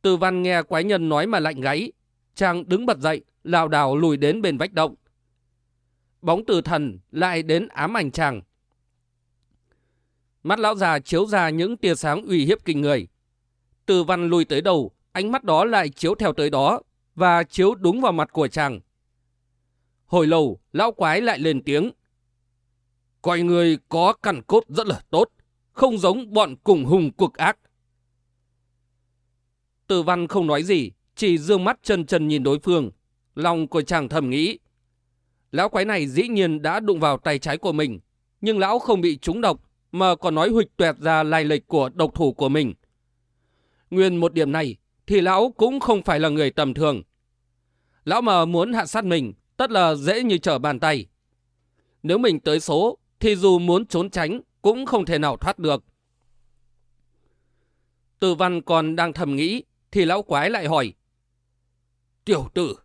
Từ văn nghe quái nhân nói mà lạnh gáy. Chàng đứng bật dậy, lào đảo lùi đến bên vách động. Bóng từ thần lại đến ám ảnh chàng. Mắt lão già chiếu ra những tia sáng uy hiếp kinh người. Từ văn lùi tới đầu, ánh mắt đó lại chiếu theo tới đó, và chiếu đúng vào mặt của chàng. Hồi lâu, lão quái lại lên tiếng. Coi người có căn cốt rất là tốt, không giống bọn cùng hùng cực ác. Từ văn không nói gì, chỉ dương mắt chân chân nhìn đối phương. Lòng của chàng thầm nghĩ. Lão quái này dĩ nhiên đã đụng vào tay trái của mình, nhưng lão không bị trúng độc, mà còn nói huỵch tuẹt ra lai lịch của độc thủ của mình. Nguyên một điểm này, thì lão cũng không phải là người tầm thường. Lão mà muốn hạ sát mình, tất là dễ như trở bàn tay. Nếu mình tới số, thì dù muốn trốn tránh, cũng không thể nào thoát được. Tử văn còn đang thầm nghĩ, thì lão quái lại hỏi. Tiểu tử,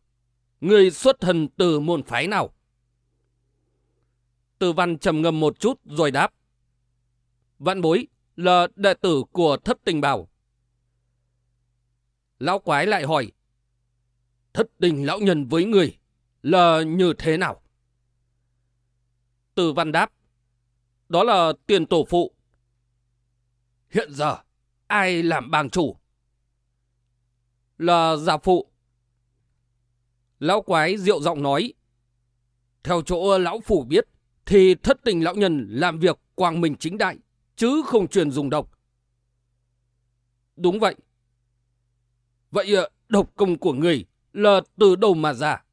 người xuất thân từ môn phái nào? Tử văn trầm ngâm một chút rồi đáp. Vạn bối là đệ tử của thất tình bảo. Lão quái lại hỏi. Thất tình lão nhân với người là như thế nào? Tử văn đáp. Đó là tiền tổ phụ. Hiện giờ, ai làm bang chủ? Là gia phụ. Lão quái rượu giọng nói. Theo chỗ lão phủ biết, thì thất tình lão nhân làm việc quang minh chính đại, chứ không truyền dùng độc. Đúng vậy. Vậy ờ, độc công của người là từ đâu mà ra?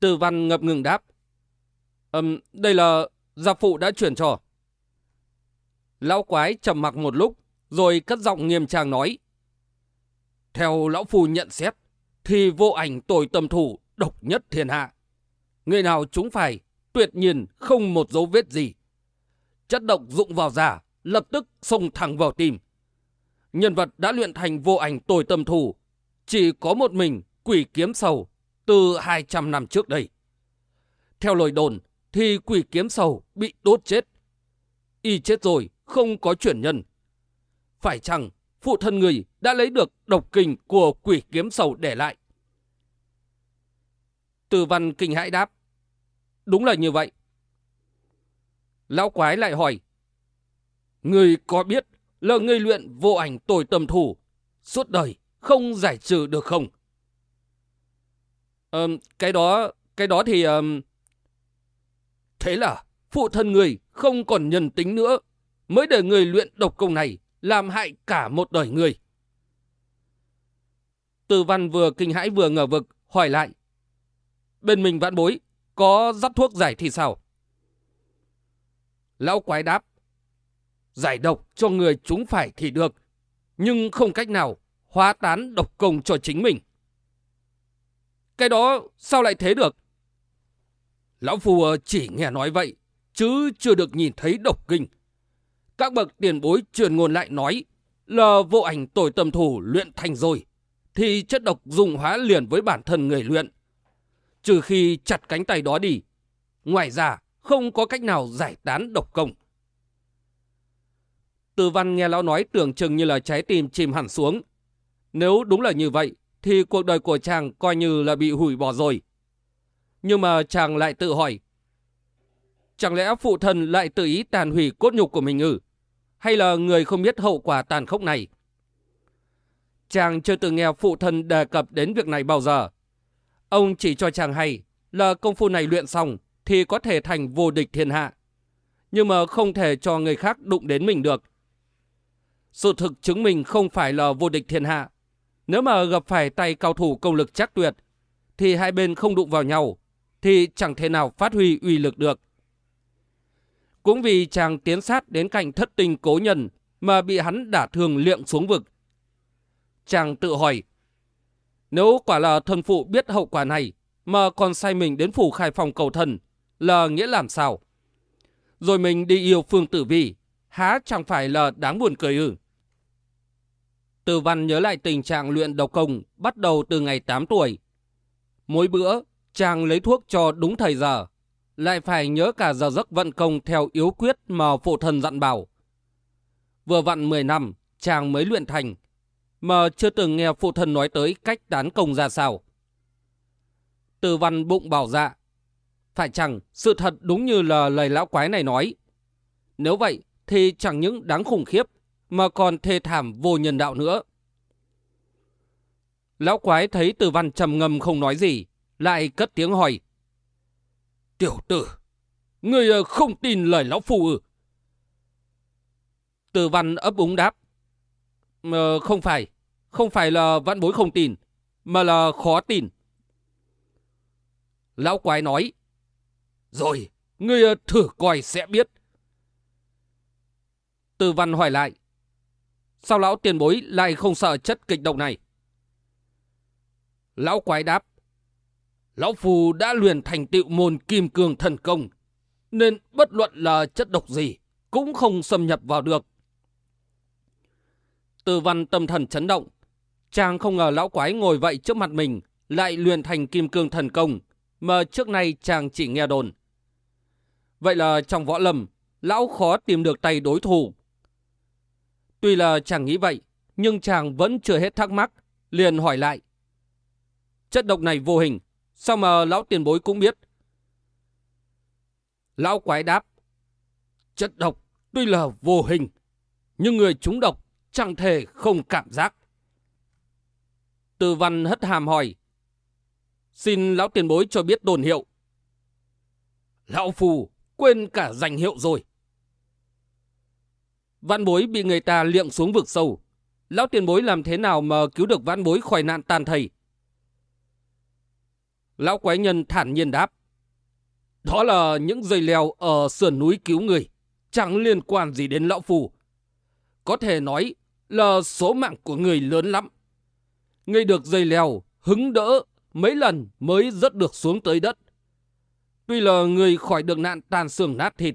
Từ văn ngập ngừng đáp. Um, đây là gia phụ đã chuyển cho. Lão quái trầm mặc một lúc, rồi cất giọng nghiêm trang nói. Theo lão phu nhận xét, thì vô ảnh tội tâm thủ độc nhất thiên hạ. Người nào chúng phải, tuyệt nhiên không một dấu vết gì. Chất độc dụng vào giả, lập tức xông thẳng vào tim. Nhân vật đã luyện thành vô ảnh tội tâm thủ, chỉ có một mình quỷ kiếm sầu từ 200 năm trước đây. Theo lời đồn, thì quỷ kiếm sầu bị đốt chết. Y chết rồi, không có chuyển nhân. Phải chăng phụ thân người đã lấy được độc kình của quỷ kiếm sầu để lại? Từ văn kinh hãi đáp. Đúng là như vậy. Lão quái lại hỏi. Người có biết là người luyện vô ảnh tội tâm thủ suốt đời không giải trừ được không? Ờ, cái đó, cái đó thì... Uh... Thế là phụ thân người không còn nhân tính nữa, mới để người luyện độc công này làm hại cả một đời người. Từ văn vừa kinh hãi vừa ngờ vực, hỏi lại. Bên mình vạn bối, có dắt thuốc giải thì sao? Lão quái đáp. Giải độc cho người chúng phải thì được, nhưng không cách nào hóa tán độc công cho chính mình. Cái đó sao lại thế được? Lão Phu ờ, chỉ nghe nói vậy, chứ chưa được nhìn thấy độc kinh. Các bậc tiền bối truyền ngôn lại nói là vô ảnh tội tâm thủ luyện thành rồi, thì chất độc dùng hóa liền với bản thân người luyện. Trừ khi chặt cánh tay đó đi. Ngoài ra, không có cách nào giải tán độc công. Từ văn nghe lão nói tưởng chừng như là trái tim chìm hẳn xuống. Nếu đúng là như vậy, thì cuộc đời của chàng coi như là bị hủy bỏ rồi. Nhưng mà chàng lại tự hỏi, chẳng lẽ phụ thân lại tự ý tàn hủy cốt nhục của mình ư? Hay là người không biết hậu quả tàn khốc này? Chàng chưa từng nghe phụ thân đề cập đến việc này bao giờ. Ông chỉ cho chàng hay là công phu này luyện xong thì có thể thành vô địch thiên hạ. Nhưng mà không thể cho người khác đụng đến mình được. Sự thực chứng minh không phải là vô địch thiên hạ. Nếu mà gặp phải tay cao thủ công lực chắc tuyệt, thì hai bên không đụng vào nhau, thì chẳng thể nào phát huy uy lực được. Cũng vì chàng tiến sát đến cạnh thất tình cố nhân mà bị hắn đả thương liệng xuống vực. Chàng tự hỏi, nếu quả là thân phụ biết hậu quả này mà còn sai mình đến phủ khai phòng cầu thần là nghĩa làm sao? Rồi mình đi yêu Phương Tử Vi, há chẳng phải là đáng buồn cười ư? Từ văn nhớ lại tình trạng luyện độc công bắt đầu từ ngày 8 tuổi. Mỗi bữa, chàng lấy thuốc cho đúng thời giờ, lại phải nhớ cả giờ giấc vận công theo yếu quyết mà phụ thần dặn bảo. Vừa vặn 10 năm, chàng mới luyện thành, mà chưa từng nghe phụ thân nói tới cách tán công ra sao. Từ văn bụng bảo dạ, phải chăng sự thật đúng như là lời lão quái này nói. Nếu vậy thì chẳng những đáng khủng khiếp mà còn thê thảm vô nhân đạo nữa. Lão quái thấy từ văn trầm ngâm không nói gì, lại cất tiếng hỏi. Tiểu tử, người ờ, không tin lời lão phù ư? Từ văn ấp úng đáp. Ờ, không phải, không phải là văn bối không tin, mà là khó tin. Lão quái nói. Rồi, ngươi ờ, thử coi sẽ biết. Từ văn hỏi lại. Sao lão tiền bối lại không sợ chất kịch độc này? Lão quái đáp. Lão phù đã luyện thành tựu môn kim cương thần công, nên bất luận là chất độc gì cũng không xâm nhập vào được. Từ văn tâm thần chấn động. Chàng không ngờ lão quái ngồi vậy trước mặt mình lại luyện thành kim cương thần công mà trước nay chàng chỉ nghe đồn. Vậy là trong võ lâm, lão khó tìm được tay đối thủ. Tuy là chàng nghĩ vậy, nhưng chàng vẫn chưa hết thắc mắc, liền hỏi lại. Chất độc này vô hình, sao mà lão tiền bối cũng biết? Lão quái đáp. Chất độc tuy là vô hình, nhưng người trúng độc chẳng thể không cảm giác. Từ văn hất hàm hỏi. Xin lão tiền bối cho biết đồn hiệu. Lão phù quên cả danh hiệu rồi. văn bối bị người ta liệng xuống vực sâu. Lão tiền bối làm thế nào mà cứu được văn bối khỏi nạn tàn thầy? Lão quái nhân thản nhiên đáp. Đó là những dây leo ở sườn núi cứu người. Chẳng liên quan gì đến lão phù. Có thể nói là số mạng của người lớn lắm. Người được dây leo, hứng đỡ mấy lần mới rớt được xuống tới đất. Tuy là người khỏi được nạn tàn xương nát thịt,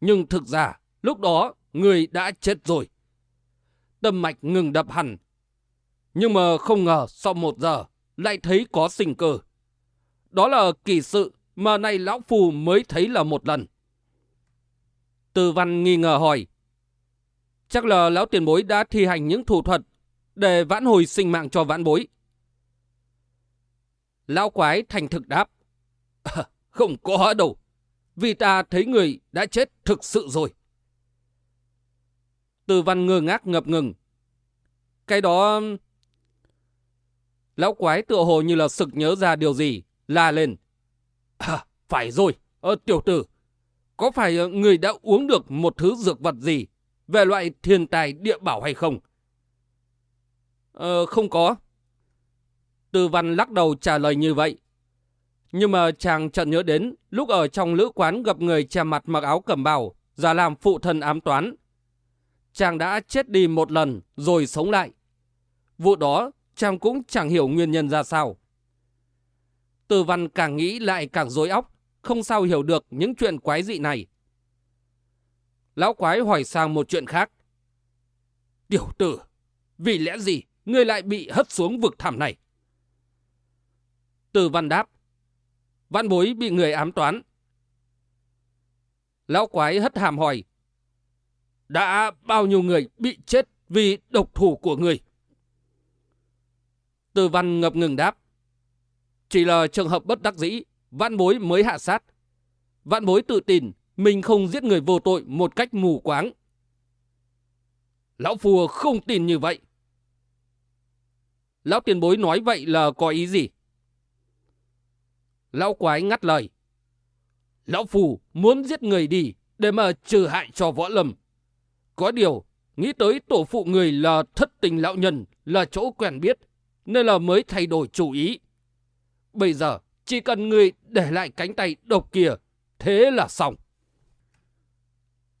nhưng thực ra lúc đó người đã chết rồi. Tâm mạch ngừng đập hẳn. Nhưng mà không ngờ sau một giờ lại thấy có sinh cơ. Đó là kỳ sự mà nay lão phù mới thấy là một lần. Từ văn nghi ngờ hỏi. Chắc là lão tiền bối đã thi hành những thủ thuật để vãn hồi sinh mạng cho vãn bối. Lão quái thành thực đáp. À, [LAUGHS] không có đâu. Vì ta thấy người đã chết thực sự rồi. Từ văn ngơ ngác ngập ngừng. Cái đó... Lão quái tựa hồ như là sực nhớ ra điều gì, la lên. À, phải rồi, ờ, tiểu tử. Có phải ờ, người đã uống được một thứ dược vật gì về loại thiên tài địa bảo hay không? Ờ, không có. Tư văn lắc đầu trả lời như vậy. Nhưng mà chàng chợt nhớ đến lúc ở trong lữ quán gặp người che mặt mặc áo cẩm bào, giả làm phụ thân ám toán. Chàng đã chết đi một lần rồi sống lại. Vụ đó chàng cũng chẳng hiểu nguyên nhân ra sao. Từ văn càng nghĩ lại càng rối óc, không sao hiểu được những chuyện quái dị này. Lão quái hỏi sang một chuyện khác. Tiểu tử, vì lẽ gì ngươi lại bị hất xuống vực thẳm này? Từ văn đáp. Văn bối bị người ám toán. Lão quái hất hàm hỏi. Đã bao nhiêu người bị chết vì độc thủ của người? Từ văn ngập ngừng đáp. Chỉ là trường hợp bất đắc dĩ, vạn bối mới hạ sát. vạn bối tự tin mình không giết người vô tội một cách mù quáng. Lão Phù không tin như vậy. Lão tiền bối nói vậy là có ý gì? Lão quái ngắt lời. Lão Phù muốn giết người đi để mà trừ hại cho võ lâm. Có điều, nghĩ tới tổ phụ người là thất tình lão nhân, là chỗ quen biết, nên là mới thay đổi chủ ý. Bây giờ, chỉ cần người để lại cánh tay độc kia, thế là xong.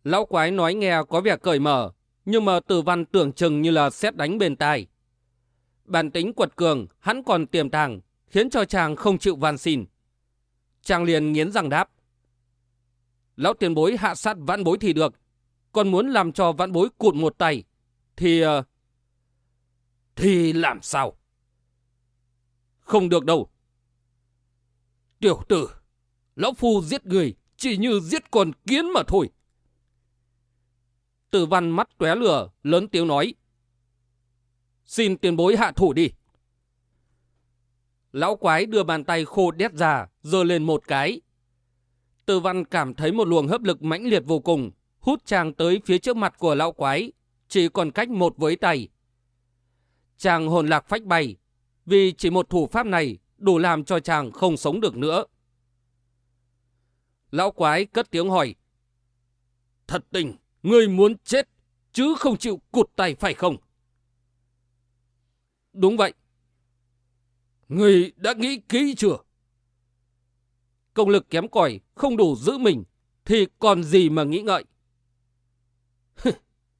Lão quái nói nghe có vẻ cởi mở, nhưng mà tử văn tưởng chừng như là xét đánh bên tai. Bản tính quật cường, hắn còn tiềm tàng, khiến cho chàng không chịu van xin. Chàng liền nghiến răng đáp. Lão tiền bối hạ sát vãn bối thì được, còn muốn làm cho vãn bối cụt một tay, thì... Ờ, thì làm sao? Không được đâu. Tiểu tử, lão phu giết người chỉ như giết con kiến mà thôi. Tử văn mắt tóe lửa, lớn tiếng nói. Xin tiền bối hạ thủ đi. Lão quái đưa bàn tay khô đét ra, giơ lên một cái. Tử văn cảm thấy một luồng hấp lực mãnh liệt vô cùng, hút chàng tới phía trước mặt của lão quái, chỉ còn cách một với tay. Chàng hồn lạc phách bay, vì chỉ một thủ pháp này đủ làm cho chàng không sống được nữa. Lão quái cất tiếng hỏi. Thật tình, Ngươi muốn chết, chứ không chịu cụt tay phải không? Đúng vậy. Ngươi đã nghĩ kỹ chưa? Công lực kém cỏi không đủ giữ mình, thì còn gì mà nghĩ ngợi?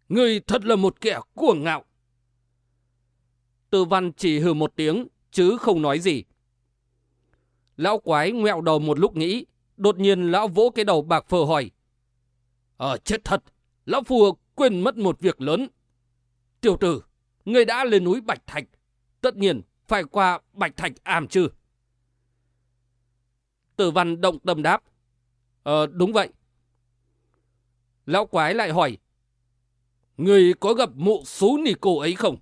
Ngươi thật là một kẻ cuồng ngạo. Tư văn chỉ hừ một tiếng, chứ không nói gì. Lão quái ngẹo đầu một lúc nghĩ, đột nhiên lão vỗ cái đầu bạc phờ hỏi. Ờ chết thật, Lão Phu quên mất một việc lớn. Tiểu tử, người đã lên núi Bạch Thạch. Tất nhiên phải qua Bạch Thạch am chứ. Tử văn động tâm đáp. Ờ, đúng vậy. Lão quái lại hỏi. Người có gặp mụ xú nì cô ấy không?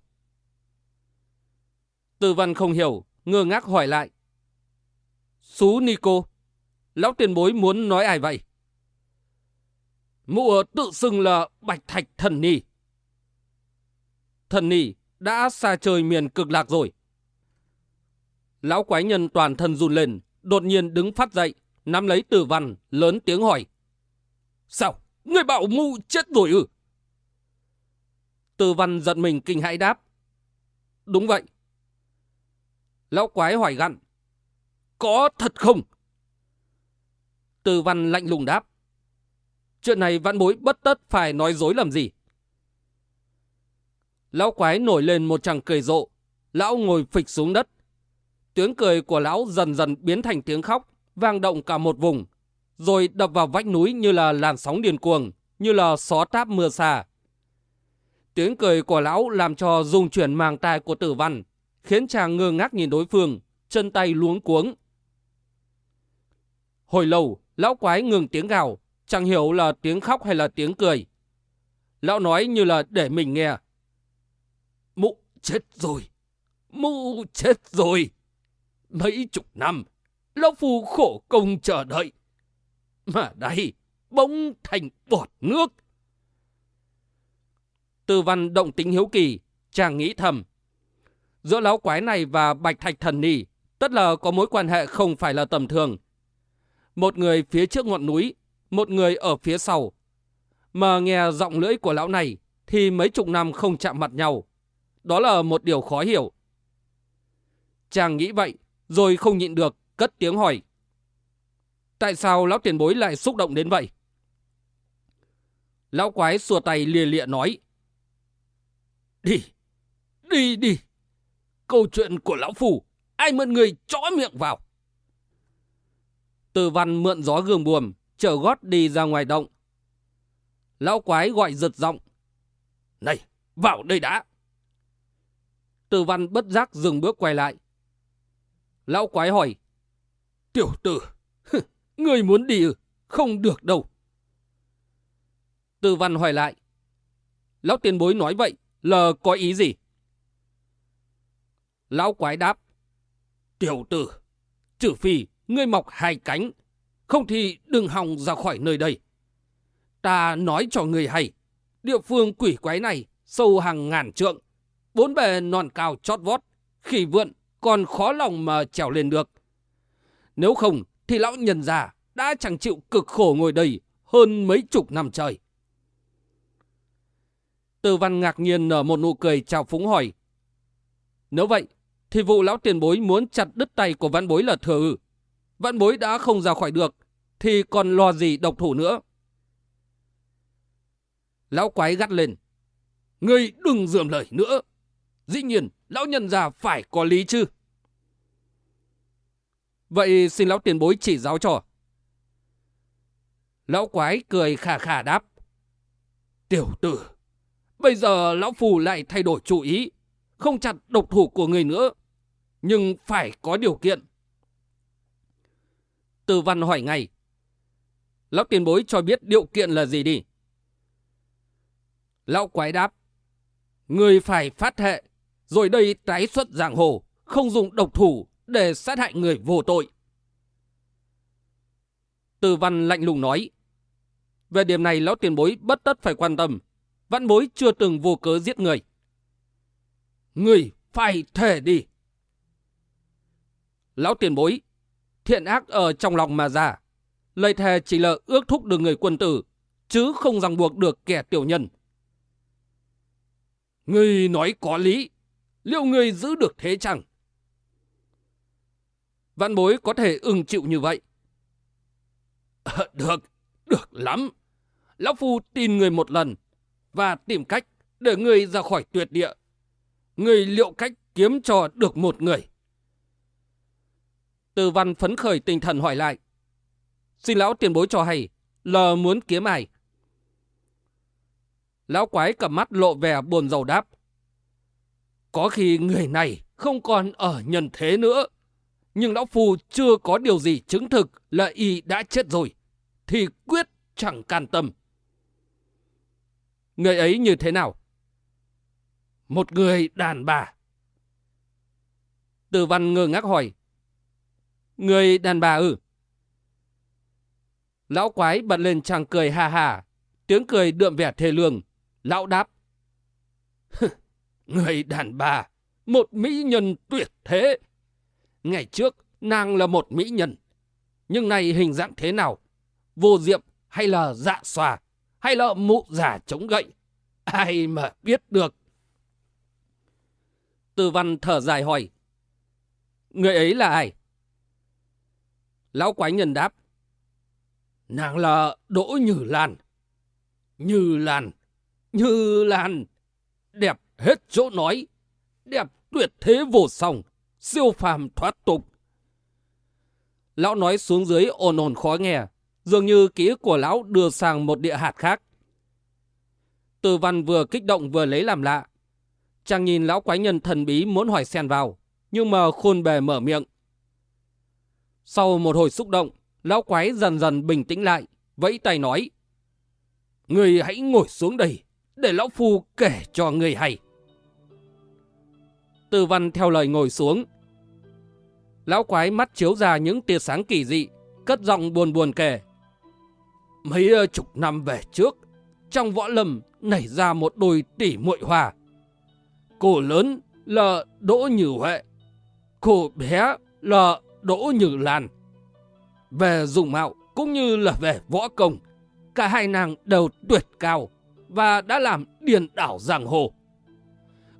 Tử văn không hiểu, ngơ ngác hỏi lại. Xú Nico, lão tiền bối muốn nói ai vậy? Mụ tự xưng là Bạch Thạch Thần Nì. Thần Nì đã xa trời miền cực lạc rồi. Lão quái nhân toàn thân run lên, đột nhiên đứng phát dậy, nắm lấy tử văn, lớn tiếng hỏi. Sao? Người bảo mụ chết rồi ư? Tử văn giận mình kinh hãi đáp. Đúng vậy. Lão quái hỏi gặn. Có thật không? Tử văn lạnh lùng đáp. Chuyện này vãn bối bất tất phải nói dối làm gì. Lão quái nổi lên một chàng cười rộ. Lão ngồi phịch xuống đất. Tiếng cười của lão dần dần biến thành tiếng khóc, vang động cả một vùng, rồi đập vào vách núi như là làn sóng điền cuồng, như là xó táp mưa xa. Tiếng cười của lão làm cho rung chuyển màng tai của tử văn, khiến chàng ngơ ngác nhìn đối phương, chân tay luống cuống. Hồi lâu, lão quái ngừng tiếng gào, Chẳng hiểu là tiếng khóc hay là tiếng cười. Lão nói như là để mình nghe. Mụ chết rồi. Mụ chết rồi. Mấy chục năm, lão phu khổ công chờ đợi. Mà đây, bỗng thành bọt nước. Tư văn động tính hiếu kỳ, chàng nghĩ thầm. Giữa lão quái này và bạch thạch thần nì, tất là có mối quan hệ không phải là tầm thường. Một người phía trước ngọn núi, một người ở phía sau. Mà nghe giọng lưỡi của lão này thì mấy chục năm không chạm mặt nhau. Đó là một điều khó hiểu. Chàng nghĩ vậy, rồi không nhịn được, cất tiếng hỏi. Tại sao lão tiền bối lại xúc động đến vậy? Lão quái xua tay lìa lịa nói. Đi, đi đi. Câu chuyện của lão phù, ai mượn người chõ miệng vào. Từ văn mượn gió gương buồm, chở gót đi ra ngoài động. Lão quái gọi giật giọng. Này, vào đây đã. Từ văn bất giác dừng bước quay lại. Lão quái hỏi. Tiểu tử, người muốn đi? Không được đâu. Từ văn hỏi lại. Lão tiền bối nói vậy là có ý gì? Lão quái đáp. Tiểu tử, trừ phi ngươi mọc hai cánh, không thì đừng hòng ra khỏi nơi đây. Ta nói cho người hay, địa phương quỷ quái này sâu hàng ngàn trượng, bốn bề non cao chót vót, khỉ vượn còn khó lòng mà trèo lên được. Nếu không thì lão nhân già đã chẳng chịu cực khổ ngồi đây hơn mấy chục năm trời. Từ văn ngạc nhiên nở một nụ cười chào phúng hỏi. Nếu vậy, thì vụ lão tiền bối muốn chặt đứt tay của văn bối là thừa ư vạn bối đã không ra khỏi được, thì còn lo gì độc thủ nữa. Lão quái gắt lên. Ngươi đừng dườm lời nữa. Dĩ nhiên, lão nhân già phải có lý chứ. Vậy xin lão tiền bối chỉ giáo cho. Lão quái cười khà khà đáp. Tiểu tử, bây giờ lão phù lại thay đổi chủ ý, không chặt độc thủ của người nữa, nhưng phải có điều kiện. Từ văn hỏi ngay. Lão tiền bối cho biết điều kiện là gì đi. Lão quái đáp. Người phải phát hệ, rồi đây tái xuất giảng hồ, không dùng độc thủ để sát hại người vô tội. Từ văn lạnh lùng nói. Về điểm này lão tiền bối bất tất phải quan tâm. Văn bối chưa từng vô cớ giết người. Người phải thể đi. Lão tiền bối, thiện ác ở trong lòng mà ra. Lời thề chỉ là ước thúc được người quân tử, chứ không ràng buộc được kẻ tiểu nhân. Người nói có lý, liệu người giữ được thế chẳng? Văn bối có thể ưng chịu như vậy. À, được, được lắm. Lão Phu tin người một lần và tìm cách để người ra khỏi tuyệt địa. Người liệu cách kiếm cho được một người. Từ văn phấn khởi tinh thần hỏi lại. Xin lão tiền bối cho hay, lờ muốn kiếm ai? Lão quái cầm mắt lộ vẻ buồn rầu đáp. Có khi người này không còn ở nhân thế nữa. Nhưng lão phù chưa có điều gì chứng thực là y đã chết rồi. Thì quyết chẳng can tâm. Người ấy như thế nào? Một người đàn bà. Từ văn ngơ ngác hỏi. Người đàn bà ư? Lão quái bật lên chàng cười hà hà. Tiếng cười đượm vẻ thề lương. Lão đáp. Người đàn bà, một mỹ nhân tuyệt thế. Ngày trước, nàng là một mỹ nhân. Nhưng nay hình dạng thế nào? Vô diệm hay là dạ xòa? Hay là mụ giả chống gậy? Ai mà biết được? Từ văn thở dài hỏi. Người ấy là ai? Lão quái nhân đáp. Nàng là Đỗ Như Lan. Như Lan, Như Lan, đẹp hết chỗ nói, đẹp tuyệt thế vô song, siêu phàm thoát tục. Lão nói xuống dưới ồn ồn khó nghe, dường như ký ức của lão đưa sang một địa hạt khác. Từ văn vừa kích động vừa lấy làm lạ. Chàng nhìn lão quái nhân thần bí muốn hỏi xen vào, nhưng mà khôn bề mở miệng. Sau một hồi xúc động, lão quái dần dần bình tĩnh lại, vẫy tay nói. Người hãy ngồi xuống đây, để lão phu kể cho người hay. Tư văn theo lời ngồi xuống. Lão quái mắt chiếu ra những tia sáng kỳ dị, cất giọng buồn buồn kể. Mấy ờ, chục năm về trước, trong võ lâm nảy ra một đôi tỷ muội hòa. Cô lớn là Đỗ Như Huệ, cô bé là Đỗ Như Lan. Về dùng mạo cũng như là về võ công, cả hai nàng đều tuyệt cao và đã làm điền đảo giang hồ.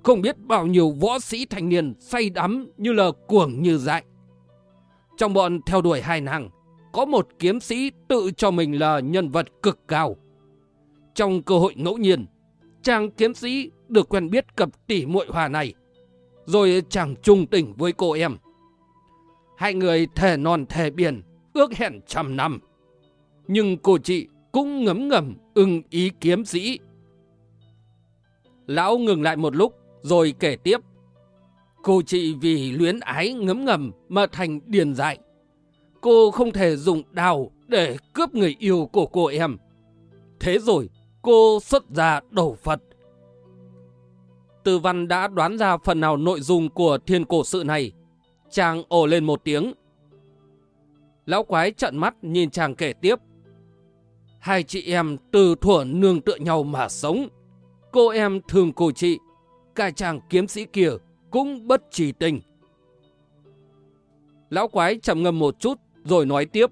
Không biết bao nhiêu võ sĩ thanh niên say đắm như là cuồng như dại. Trong bọn theo đuổi hai nàng, có một kiếm sĩ tự cho mình là nhân vật cực cao. Trong cơ hội ngẫu nhiên, chàng kiếm sĩ được quen biết cặp tỷ muội hòa này, rồi chàng trung tình với cô em. Hai người thề non thề biển, ước hẹn trăm năm. Nhưng cô chị cũng ngấm ngầm ưng ý kiếm sĩ. Lão ngừng lại một lúc, rồi kể tiếp. Cô chị vì luyến ái ngấm ngầm mà thành điền dại. Cô không thể dùng đào để cướp người yêu của cô em. Thế rồi, cô xuất ra đầu Phật. Từ văn đã đoán ra phần nào nội dung của thiên cổ sự này. Chàng ồ lên một tiếng. Lão quái trận mắt nhìn chàng kể tiếp. Hai chị em từ thuở nương tựa nhau mà sống. Cô em thương cô chị. Cả chàng kiếm sĩ kia cũng bất trì tình. Lão quái trầm ngâm một chút rồi nói tiếp.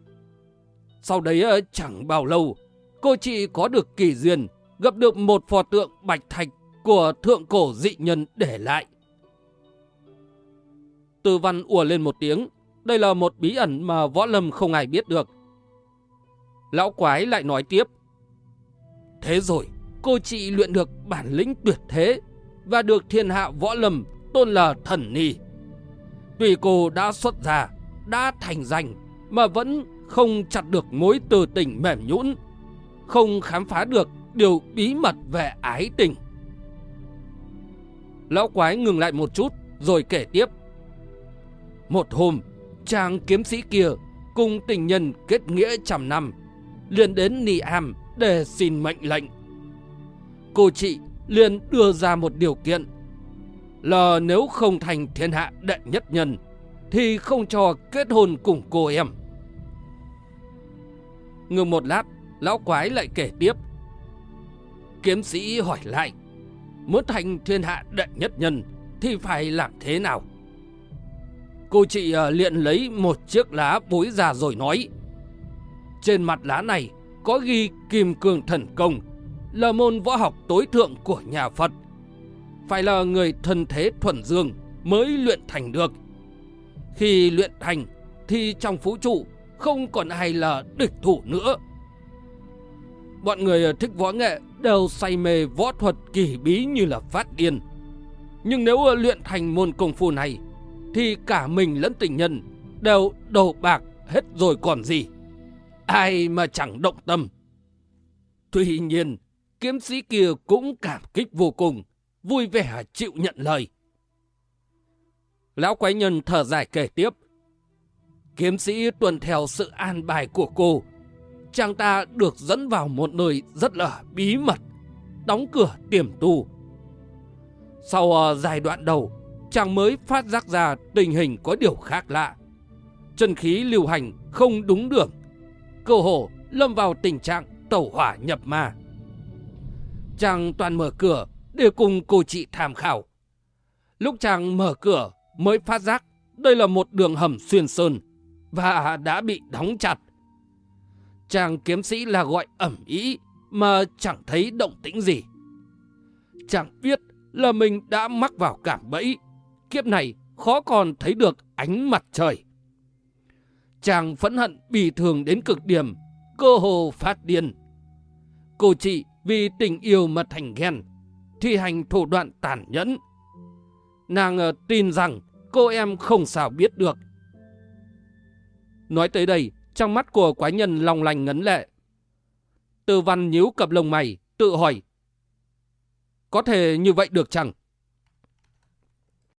Sau đấy ờ, chẳng bao lâu, cô chị có được kỳ duyên, gặp được một pho tượng bạch thạch của thượng cổ dị nhân để lại. Từ văn ùa lên một tiếng, đây là một bí ẩn mà võ lâm không ai biết được. Lão quái lại nói tiếp. Thế rồi, cô chị luyện được bản lĩnh tuyệt thế và được thiên hạ võ lâm tôn là thần ni. Tuy cô đã xuất gia, đã thành danh mà vẫn không chặt được mối từ tình mềm nhũn, không khám phá được điều bí mật về ái tình. Lão quái ngừng lại một chút rồi kể tiếp. Một hôm, chàng kiếm sĩ kia cùng tình nhân kết nghĩa trăm năm, liền đến Nị Am để xin mệnh lệnh. Cô chị liền đưa ra một điều kiện là nếu không thành thiên hạ đệ nhất nhân thì không cho kết hôn cùng cô em. Ngừng một lát, lão quái lại kể tiếp. Kiếm sĩ hỏi lại, muốn thành thiên hạ đệ nhất nhân thì phải làm thế nào? Cô chị ờ, liền lấy một chiếc lá bối ra rồi nói. Trên mặt lá này có ghi kim cương thần công, là môn võ học tối thượng của nhà Phật. Phải là người thân thế thuần dương mới luyện thành được. Khi luyện thành thì trong vũ trụ không còn ai là địch thủ nữa. Bọn người ờ, thích võ nghệ đều say mê võ thuật kỳ bí như là phát điên. Nhưng nếu ờ, luyện thành môn công phu này, thì cả mình lẫn tình nhân đều đổ bạc hết rồi còn gì. Ai mà chẳng động tâm. Tuy nhiên, kiếm sĩ kia cũng cảm kích vô cùng, vui vẻ chịu nhận lời. Lão quái nhân thở dài kể tiếp. Kiếm sĩ tuần theo sự an bài của cô. Chàng ta được dẫn vào một nơi rất là bí mật, đóng cửa tiềm tu. Sau ờ, giai đoạn đầu, chàng mới phát giác ra tình hình có điều khác lạ. Chân khí lưu hành không đúng đường. Cơ hồ lâm vào tình trạng tẩu hỏa nhập ma. Chàng toàn mở cửa để cùng cô chị tham khảo. Lúc chàng mở cửa mới phát giác đây là một đường hầm xuyên sơn và đã bị đóng chặt. Chàng kiếm sĩ là gọi ẩm ý mà chẳng thấy động tĩnh gì. Chàng biết là mình đã mắc vào cảm bẫy. Kiếp này khó còn thấy được ánh mặt trời. Chàng phẫn hận bì thường đến cực điểm, cơ hồ phát điên. Cô chị vì tình yêu mà thành ghen, thi hành thủ đoạn tàn nhẫn. Nàng ờ, tin rằng cô em không sao biết được Nói tới đây, trong mắt của quái nhân lòng lành ngấn lệ. Tư văn nhíu cặp lông mày, tự hỏi. Có thể như vậy được chẳng?